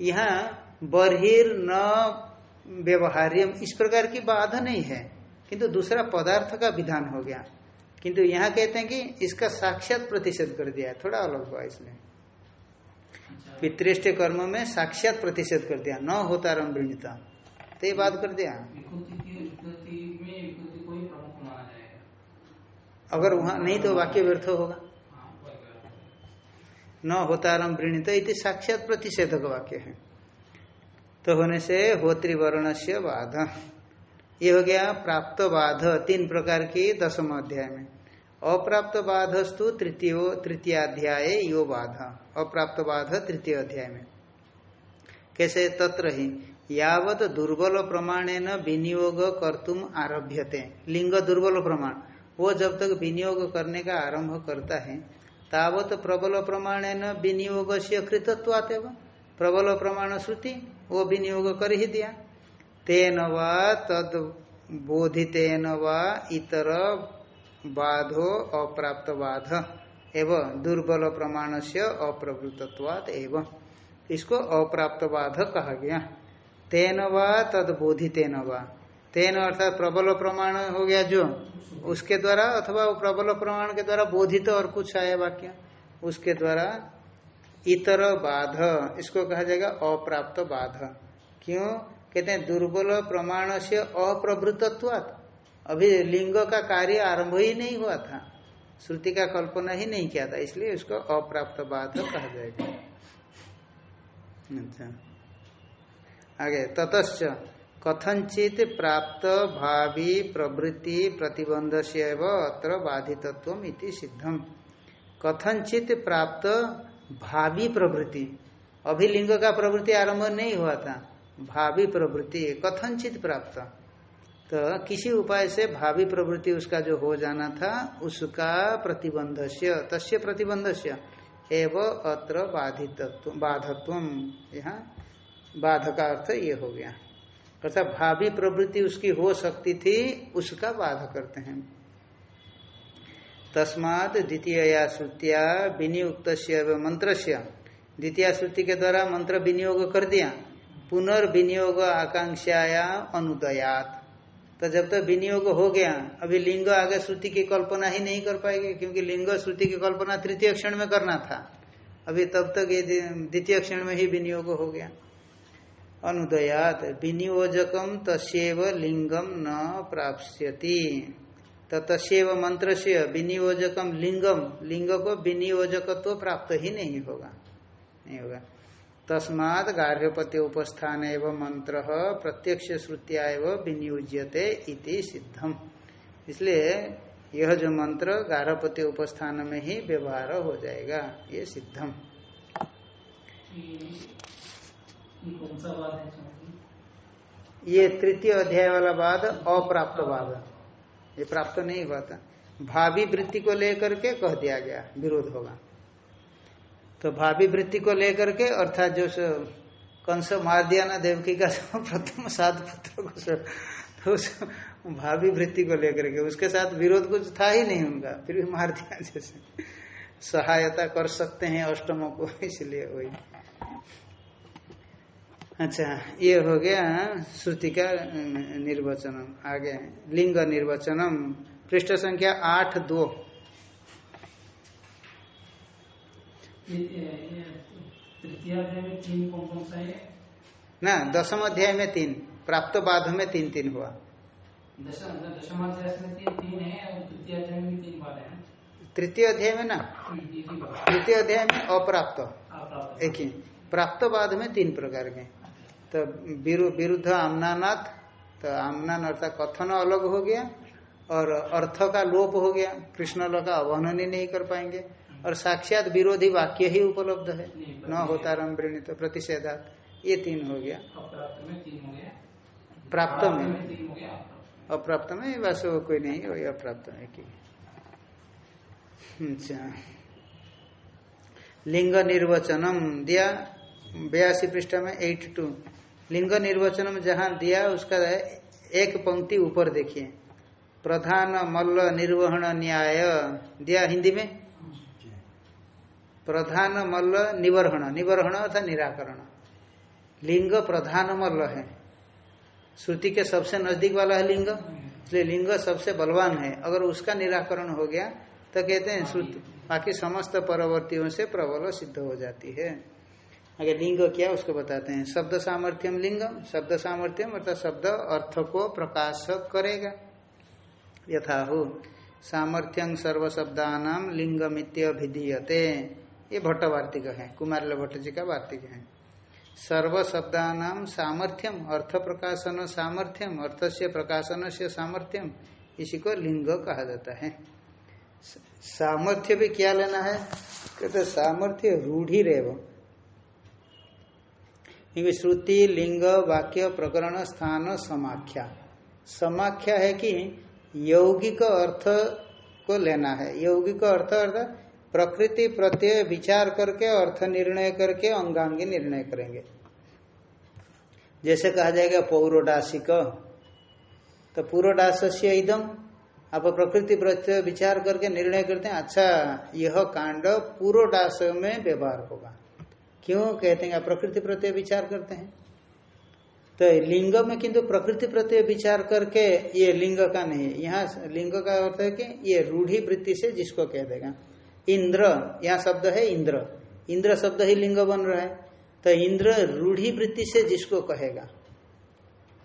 यहाँ बरहिर न व्यवहार्यम, इस प्रकार की बाधा नहीं है। किंतु दूसरा पदार्थ का विधान हो गया। किंतु यहाँ कहते हैं कि इसका साक्षात प्रतिषेध कर दिया है। थोड़ा अलग हुआ इसमें। पितृष्ट कर्म में साक्षात प्रतिषेध कर दिया। न होता रमृणिता तो ये बात कर दिया। अगर वहाँ नहीं तो वाक्य व्यर्थ होगा। न होता रमृणित इति साक्षात प्रतिषेधक वाक्य है। तो होने से होत्रिवर्ण से बाध ये हो गया प्राप्त बाध तीन प्रकार की दसम अध्याय में। अप्राप्त बाधस्तु तृतीय, तृतीयाध्याय यो बाध अप्राप्त बाध तृतीय अध्याय में। कैसे? तत्र ही। यावत दुर्बल प्रमाणेन विनियोग कर्तुम आरभ्यते। लिंग दुर्बल प्रमाण। वो जब तक विनियोग करने का आरंभ करता है, तावत प्रबल प्रमाणेन विनियोग से कृतत्वात प्रबल प्रमाण श्रुति वो विनियोग कर ही दिया। तेन वा तद बोधितेन वा इतर बाधो अप्राप्त बाध एवं दुर्बल प्रमाण से अप्रवृतत्वाद एवं। इसको अप्राप्त बाध कहा गया। तेन वा तद बोधितेन वा। तेन अर्थात प्रबल प्रमाण हो गया जो, उसके द्वारा अथवा प्रबल प्रमाण के द्वारा बोधित और कुछ आया वाक्य, उसके द्वारा इतर बाध। इसको कहा जाएगा अप्राप्त बाध। क्यों? कहते हैं, दुर्बल प्रमाण से अप्रवृतत्वात् अभी लिंग का कार्य आरंभ ही नहीं हुआ था। श्रुति का कल्पना ही नहीं किया था, इसलिए उसको अप्राप्त बाध कहा जाएगा। अच्छा। आगे, ततश्च कथनचित प्राप्त भावी प्रवृत्ति प्रतिबंध से अत्र बाधितत्व सिद्धम। कथनचित प्राप्त भावी प्रवृत्ति। अभी लिंग का प्रवृत्ति आरंभ नहीं हुआ था। भावी प्रवृत्ति, कथनचित प्राप्त। तो किसी उपाय से भावी प्रवृत्ति उसका जो हो जाना था, उसका प्रतिबंध से तस्य प्रतिबंध से एवं अत्र बाधितत्व, बाधत्व। यहाँ बाध का अर्थ ये हो गया। अर्थात भावी प्रवृत्ति उसकी हो सकती थी, उसका बाध करते हैं। तस्मात द्वितीय श्रुतिया विनियुक्त मंत्र द्वितीय श्रुति के द्वारा मंत्र विनियोग कर दिया। पुनर्विनियोग आकांक्षाया अनुदयात। तो जब तक तो विनियोग हो गया, अभी लिंग आगे श्रुति की कल्पना ही नहीं कर पाएँगे, क्योंकि लिंग श्रुति की कल्पना तृतीय क्षण में करना था। अभी तब तक ये द्वितीय क्षण में ही विनियोग हो गया। अनुदयात। विनियोजकम तस्व लिंगम न प्राप्स्यति। तो तस्व मंत्र से विनियोजकम लिंगम लिंग को विनियोजकत्व तो प्राप्त ही नहीं होगा। नहीं होगा। तस्मात गार्भपत्य उपस्थान एवं मंत्र प्रत्यक्ष श्रुतिया एवं विनियोज्यते इति सिद्धम। इसलिए यह जो मंत्र गार्भपत्य उपस्थान में ही व्यवहार हो जाएगा ये सिद्धम। ये तृतीय अध्याय वाला बाद अप्राप्त बाद ये प्राप्त नहीं हुआ था। भावी वृत्ति को लेकर के कह दिया गया, विरोध होगा। तो भावी वृत्ति को लेकर के अर्थात जो कंस मार दिया ना देवकी का प्रथम सात पुत्र को तो उस भावी वृत्ति को लेकर के, उसके साथ विरोध कुछ था ही नहीं उनका, फिर भी मार दिया जैसे। सहायता कर सकते हैं अष्टमों को, इसलिए वही। अच्छा ये हो गया श्रुति का निर्वचनम। आगे लिंग निर्वचनम पृष्ठ संख्या आठ दो। ना दसम अध्याय में तीन प्राप्त बाध में तीन तीन हुआ। तृतीय अध्याय में ना? तृतीय अध्याय में अप्राप्त। एक ही प्राप्त बाद में तीन प्रकार के। तो विरुद्ध आमनानाथ तो आमनान अर्थात कथन अलग हो गया और अर्थ का लोप हो गया कृष्ण का अवहन ही नहीं कर पाएँगे और साक्षात विरोधी वाक्य ही उपलब्ध है न होता रम वृणित प्रतिषेधात ये तीन हो गया प्राप्त में अप्राप्त में बस वो कोई नहीं वही अप्राप्त में की अच्छा लिंग निर्वचनम दिया बयासी पृष्ठ में एट टू लिंग निर्वचनम जहाँ दिया, उसका एक पंक्ति ऊपर देखिए। प्रधान मल्ल निर्वहन न्याय, दिया हिंदी में? प्रधान मल्ल निवरहण निवरहण अर्थात निराकरण। लिंग प्रधान मल्ल है। श्रुति के सबसे नज़दीक वाला है लिंग, इसलिए लिंग सबसे बलवान है। अगर उसका निराकरण हो गया तो कहते हैं, श्रुति, बाकी समस्त परवर्तियों से प्रबल सिद्ध हो जाती है। अगर लिंग क्या उसको बताते हैं। शब्द सामर्थ्यम लिंगम, शब्द सामर्थ्यम अर्थात शब्द अर्थ को प्रकाश करेगा। यथा हो सामर्थ्यं सर्व शब्दानाम लिंगमित्यभिधीयते। ये भट्ट वार्तिक है कुमार भट्ट जी का वार्तिक है। सर्व शब्दानाम सामर्थ्यम, अर्थ प्रकाशन सामर्थ्यम अर्थ से प्रकाशन से सामर्थ्यम, इसी को लिंग कहा जाता है। सामर्थ्य भी क्या लेना है? कहते सामर्थ्य रूढ़ी रेव। क्योंकि श्रुति, लिंग, वाक्य, प्रकरण, स्थान, समाख्या। समाख्या है कि यौगिक अर्थ को लेना है। यौगिक अर्थ अर्थात प्रकृति प्रत्यय विचार करके, अर्थ निर्णय करके, अंगांगी निर्णय करेंगे। जैसे कहा जाएगा पौरोडासिक तो पूर्वडास से इदम आप प्रकृति प्रत्यय विचार करके निर्णय करते हैं। अच्छा यह कांड पूर्वडास में व्यवहार होगा। क्यों कहते हैं? प्रकृति प्रत्यय विचार करते हैं। तो लिंग में किंतु प्रकृति प्रत्यय विचार करके ये लिंग का नहीं यहाँ लिंग का अर्थ है कि ये रूढ़ी वृत्ति से जिसको कह देगा। इंद्र, यहाँ शब्द है इंद्र। इंद्र शब्द ही लिंग बन रहा है। तो इंद्र रूढ़ी वृत्ति से जिसको कहेगा।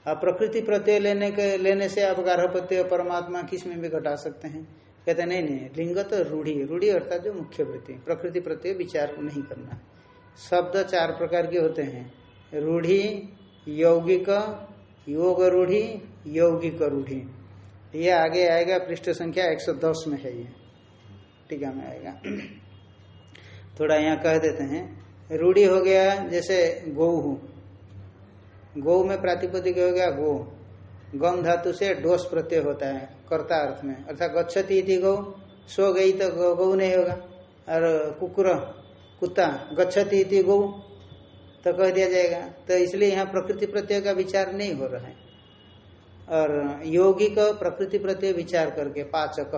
आप प्रकृति प्रत्यय लेने के, लेने से आप गार्हपत्य परमात्मा किसमें भी घटा सकते हैं? कहते नहीं नहीं, लिंग तो रूढ़ी रूढ़ी अर्थात जो मुख्य वृत्ति प्रकृति प्रत्यय विचार नहीं करना। शब्द चार प्रकार के होते हैं। रूढ़ी, यौगिक योग रूढ़ी यौगिक रूढ़ी ये आगे आएगा, पृष्ठ संख्या 110 में है ये। टीका में आएगा। थोड़ा यहाँ कह देते हैं। रूढ़ी हो गया, जैसे गौ गौ में प्रातिपदिक हो गया गो। गम धातु से डोस प्रत्यय होता है, कर्ता अर्थ में। अर्थात गच्छती थी गौ सो गई तो गौ नहीं होगा। और कुकुर कुत्ता, गच्छती थी गौ तो कह दिया जाएगा। तो इसलिए यहाँ प्रकृति प्रत्यय का विचार नहीं हो रहा है। और यौगिक प्रकृति प्रत्यय विचार करके, पाचक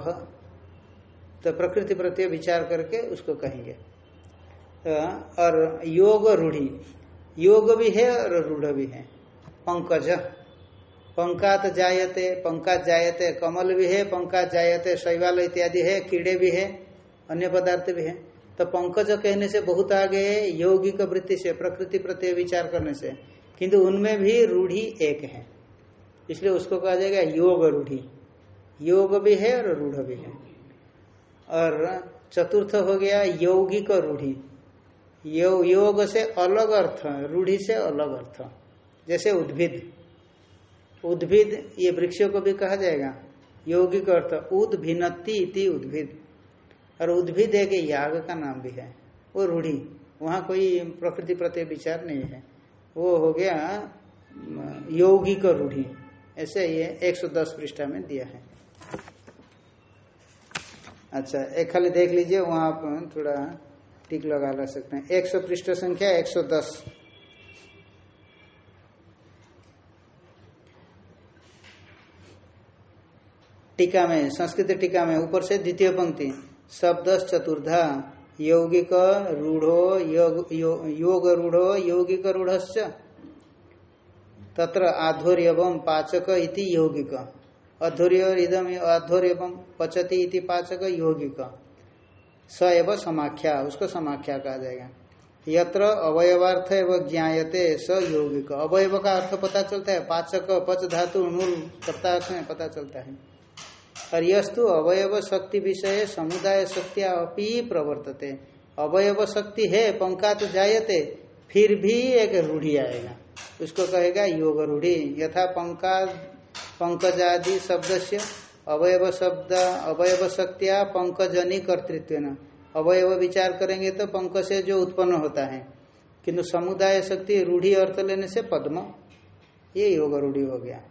तो प्रकृति प्रत्यय विचार करके उसको कहेंगे। तो और योग रूढ़ी, योग भी है और रूढ़ भी है। पंकज, पंकात जायते पंकात जायते, कमल भी है, पंकात जायते, शैवाल इत्यादि है, कीड़े भी है, अन्य पदार्थ भी है। तो पंकज कहने से बहुत आगे है यौगिक वृत्ति से प्रकृति प्रत्यय विचार करने से। किंतु उनमें भी रूढ़ी एक है। इसलिए उसको कहा जाएगा योग रूढ़ी। योग भी है और रूढ़ भी है। और चतुर्थ हो गया यौगिक रूढ़ी। यो, योग से अलग अर्थ रूढ़ी से अलग अर्थ। जैसे उद्भिद। उद्भिद ये वृक्षों को भी कहा जाएगा। यौगिक अर्थ उद्भिन्नति इति उद्भिद। और उद्भिद एक याग का नाम भी है। वो रूढ़ी, वहाँ कोई प्रकृति प्रत्यय विचार नहीं है। वो हो गया यौगिक रूढ़ी। ऐसे ये 110 पृष्ठा में दिया है। अच्छा एक खाली देख लीजिए, वहाँ आप थोड़ा टिक लगा ला सकते हैं। 100 पृष्ठ संख्या 110 टीका में, संस्कृत टीका में, ऊपर से द्वितीय पंक्ति। शब्द चतुर्धा यौगिक रूढ़ो, योग रूढ़ो, यौगिक रूढ़ तत्र आध्वर्यवम पाचक इति यौगिक। अध्वर्य इदम आध्वर्यवम पचती इति पाचक यौगिक। स एव समाख्या, उसको समाख्या कहा जाएगा। यत्र अवयवार्थ एवं ज्ञायते स यौगिक। अवयव का अर्थ पता चलता है, पाचक पच धातु नूल कर्ता पता चलता है। और यस्तु अवयव शक्ति विषय समुदाय शक्तिया अपी प्रवर्तते। अवयव शक्ति है, पंखा तो जायते, फिर भी एक रूढ़ी आएगा। उसको कहेगा योग रूढ़ी। यथा पंखा, पंकजादि शब्द से अवयव शब्द, अवयव शक्तिया पंकजनी कर्तृत्व न अवयव विचार करेंगे तो पंक से जो उत्पन्न होता है। किंतु समुदाय शक्ति रूढ़ी अर्थ लेने से पद्म, ये योग रूढ़ी हो गया।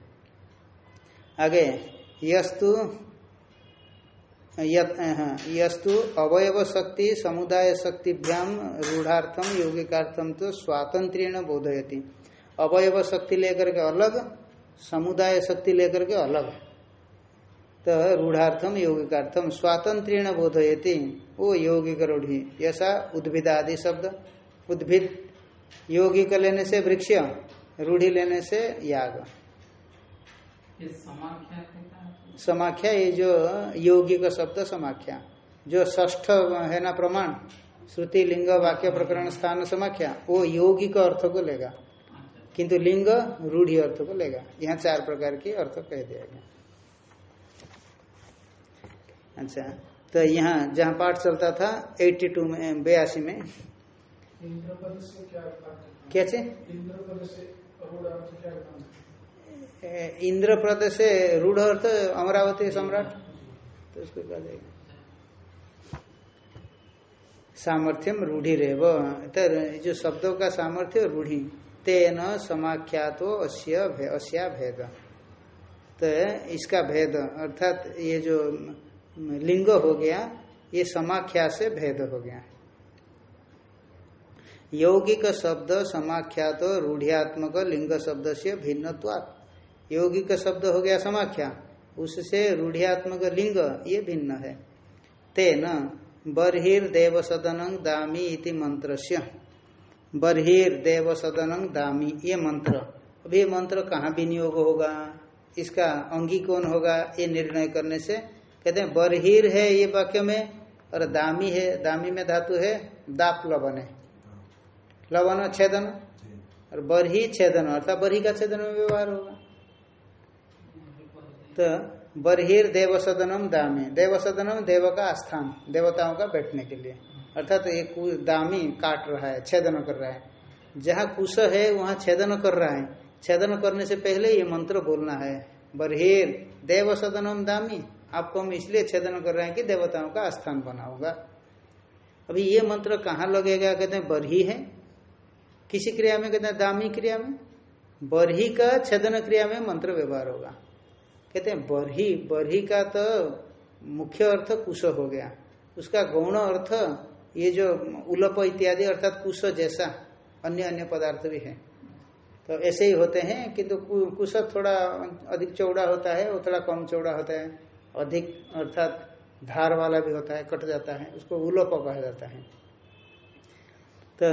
आगे यस्तु यस्तु अवयव शक्ति समुदाय शक्तिभ्याम रूढ़ार्थम यौगिकार्थम तो स्वातंत्रण बोधयती। अवयव शक्ति लेकर के अलग समुदाय शक्ति लेकर के अलग। तो रूढ़ार्थम यौगिकार्थम स्वातंत्रण बोधयती। वो यौगिक रूढ़ी ऐसा उद्भिद आदि शब्द। उद्भिद, यौगिक लेने से वृक्ष, रूढ़ी लेने से याग। समाख्या ये जो योगी का शब्द समाख्या जो ष्ठ है ना प्रमाण श्रुति लिंग वाक्य प्रकरण स्थान समाख्या वो यौगिक अर्थ को लेगा। किंतु लिंग रूढ़ी अर्थ को लेगा। यहाँ चार प्रकार की अर्थ कह दिया गया। अच्छा तो यहाँ जहाँ पाठ चलता था 82 में बयासी में। क्या चे इंद्र प्रद से रूढ़ अर्थ अमरावती सम्राट। तो उसको क्या देगा सामर्थ्यम रूढ़ी रे वो तो जो शब्दों का सामर्थ्य रूढ़ी। तेन समाख्यातो अस्य अस्या भेद। तो इसका भेद, अर्थात ये जो लिंग हो गया, ये समाख्या से भेद हो गया। यौगिक शब्द समाख्यात रूढ़ियात्मक लिंग शब्द से यौगिक शब्द हो गया समाख्या। उससे रूढ़ियात्मक लिंग ये भिन्न है। तेन बर्हिर्देव सदन दामी इति मंत्र बर्हिर देव सदन दामी ये मंत्र। अब ये मंत्र कहाँ विनियोग होगा? इसका अंगी कौन होगा? ये निर्णय करने से। कहते हैं बरहीर है ये वाक्य में और दामी है दामी में धातु है दाप लवन है। लवन छेदन। और बरही छेदन अर्थात बरही का छेदन में व्यवहार होगा। तो बरहीर देव सदनम दामी। देव सदनम देव का स्थान देवताओं का बैठने के लिए। अर्थात तो एक दामी काट रहा है, छेदन कर रहा है। जहाँ कुश है, वहाँ छेदन कर रहा है। छेदन करने से पहले ये मंत्र बोलना है, बरहीर देव सदनम दामी। आपको हम इसलिए छेदन कर रहे हैं कि देवताओं का स्थान बना होगा। अभी ये मंत्र कहाँ लगेगा? कहते हैं, बरही है। किसी क्रिया में? कहते हैं, दामी क्रिया में। बरही का छेदन क्रिया में मंत्र व्यवहार होगा। कहते हैं, बरही बरही का तो मुख्य अर्थ कुश हो गया। उसका गौण अर्थ, ये जो उलप इत्यादि अर्थात कुश जैसा, अन्य अन्य पदार्थ भी है। तो ऐसे ही होते हैं, किंतु तो कुश थोड़ा अधिक चौड़ा होता है, और थोड़ा कम चौड़ा होता है। अधिक अर्थात धार वाला भी होता है, कट जाता है, उसको उलोप कहा जाता है। तो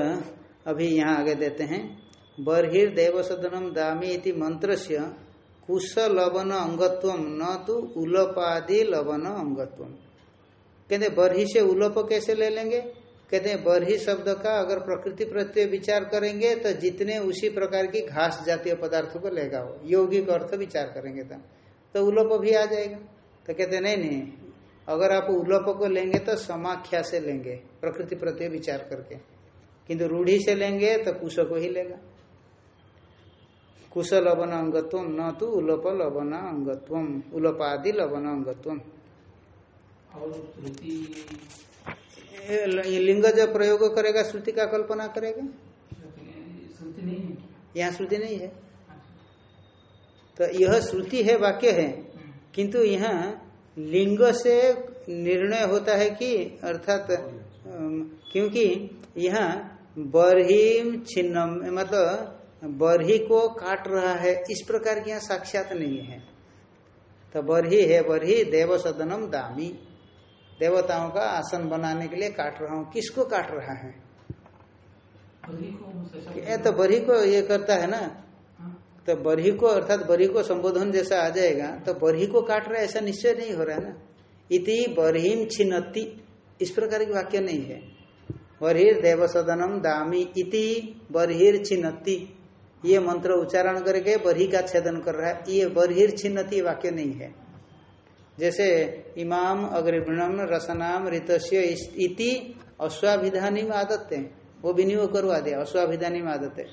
अभी यहाँ आगे देते हैं बर्हिर देवसदनम दामी इति मंत्र से कुश लवन अंगत्व न तो उलपादि लवन अंगत्व। कहते बरही से उलोप कैसे ले लेंगे? कहते हैं बरही शब्द का अगर प्रकृति प्रत्यय विचार करेंगे तो जितने उसी प्रकार की घास जातीय पदार्थों को लेगा वो। यौगिक अर्थ विचार करेंगे तो, तो उलोप भी आ जाएगा। तो कहते नहीं नहीं अगर आप उलोप को लेंगे तो समाख्या से लेंगे प्रकृति प्रत्यय विचार करके। किंतु रूढ़ी से लेंगे तो कुश को ही लेगा। कुश लवन अंगत्व न तो उलोप लवन अंगत्व उलोपादि लवन अंगत्व लिंग जब प्रयोग करेगा श्रुति का कल्पना करेगा? नहीं यहाँ श्रुति नहीं है। तो यह श्रुति है वाक्य है। किंतु यहाँ लिंग से निर्णय होता है कि अर्थात क्योंकि यहाँ बरही छिन्नम मतलब बरही को काट रहा है इस प्रकार की यहाँ साक्षात नहीं है। तो बरही है बरही देव सदनम दामी। देवताओं का आसन बनाने के लिए काट रहा हूँ। किसको काट रहा है? ये तो बरही को ये करता है ना? हाँ। तो बरही को अर्थात बरही को संबोधन जैसा आ जाएगा तो बरही को काट रहा है ऐसा निश्चय नहीं हो रहा है ना? इति बरहीम छिन्नति। इस प्रकार की वाक्य नहीं है। बरहिर देव सदनम दामी। इति बरहिर छिन्नति। ये मंत्र उच्चारण करके बरही का छेदन कर रहा है। ये बरहिर छिन्नति वाक्य नहीं है। जैसे इमाम अग्रिवणम रसनाम ऋतस्य इति अश्वाभिधानी में आदत है वो विनियोग करवा दिया। अश्वाभिधानी में आदत है।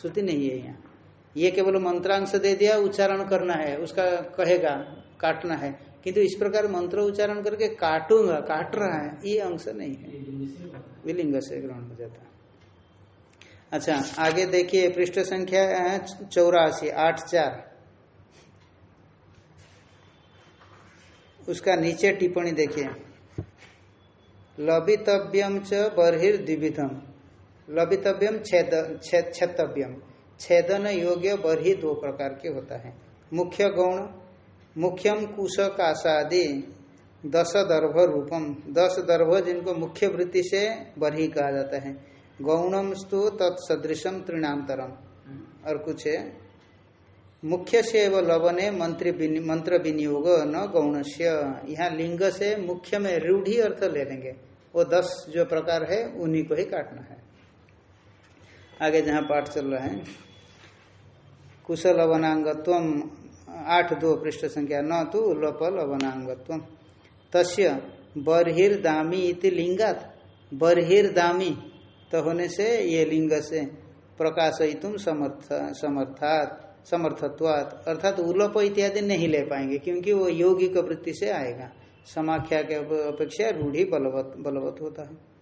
श्रुति नहीं है यहाँ। ये केवल मंत्रांश दे दिया उच्चारण करना है। उसका कहेगा काटना है। किंतु इस प्रकार मंत्र उच्चारण करके काटूँगा काट रहा है। ये अंश नहीं है। है। विलिंग से ग्रहण हो जाता है। अच्छा आगे देखिए, पृष्ठ संख्या चौरासी, आठ, चार। उसका नीचे टिप्पणी देखिए। लबितव्यम च बर्हिर्द्विविधम लबितव्यम छेद छेतव्यम छेदन योग्य बर्हि दो प्रकार के होता है। मुख्य गौण, मुख्यम कुश कासादि दस दर्भ रूपम। दस दर्भ जिनको मुख्य वृत्ति से बर्ही कहा जाता है। गौणम स्तु तत्सदृशम तृणांतरम और कुछ है। मुख्य से एवं लवने मंत्र मंत्र विनियोग न गौणस्य। यहाँ लिंग से मुख्य में रूढ़ी अर्थ ले लेंगे। वो दस जो प्रकार है, उन्हीं को ही काटना है। आगे जहाँ पाठ चल रहा है। कुशल लवनांगत्व आठ दो पृष्ठ संख्या न तो लोप लवनांगत्व तस्य बर्हिर्दामी इति लिंगात। बर्हिर्दामी तो होने से ये लिंग से प्रकाशयितुम समर्थ, समर्थात, समर्थत्वात, अर्थात उलोप इत्यादि नहीं ले पाएँगे, क्योंकि वो यौगिक वृत्ति से आएगा। समाख्या के अपेक्षा रूढ़ी बलवत बलवत होता है।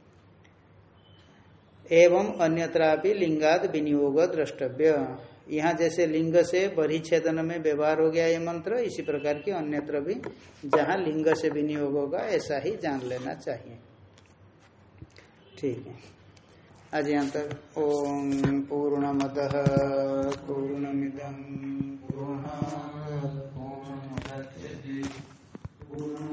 एवं अन्यत्रापि लिंगाद विनियोग द्रष्टव्य। यहाँ जैसे लिंग से परिच्छेदन में व्यवहार हो गया ये मंत्र, इसी प्रकार के अन्यत्र भी जहाँ लिंग से विनियोग होगा, ऐसा ही जान लेना चाहिए। ठीक है। आज यहाँ तक ओम पूर्ण मद पूर्णमिदम पूर्ण पूर्ण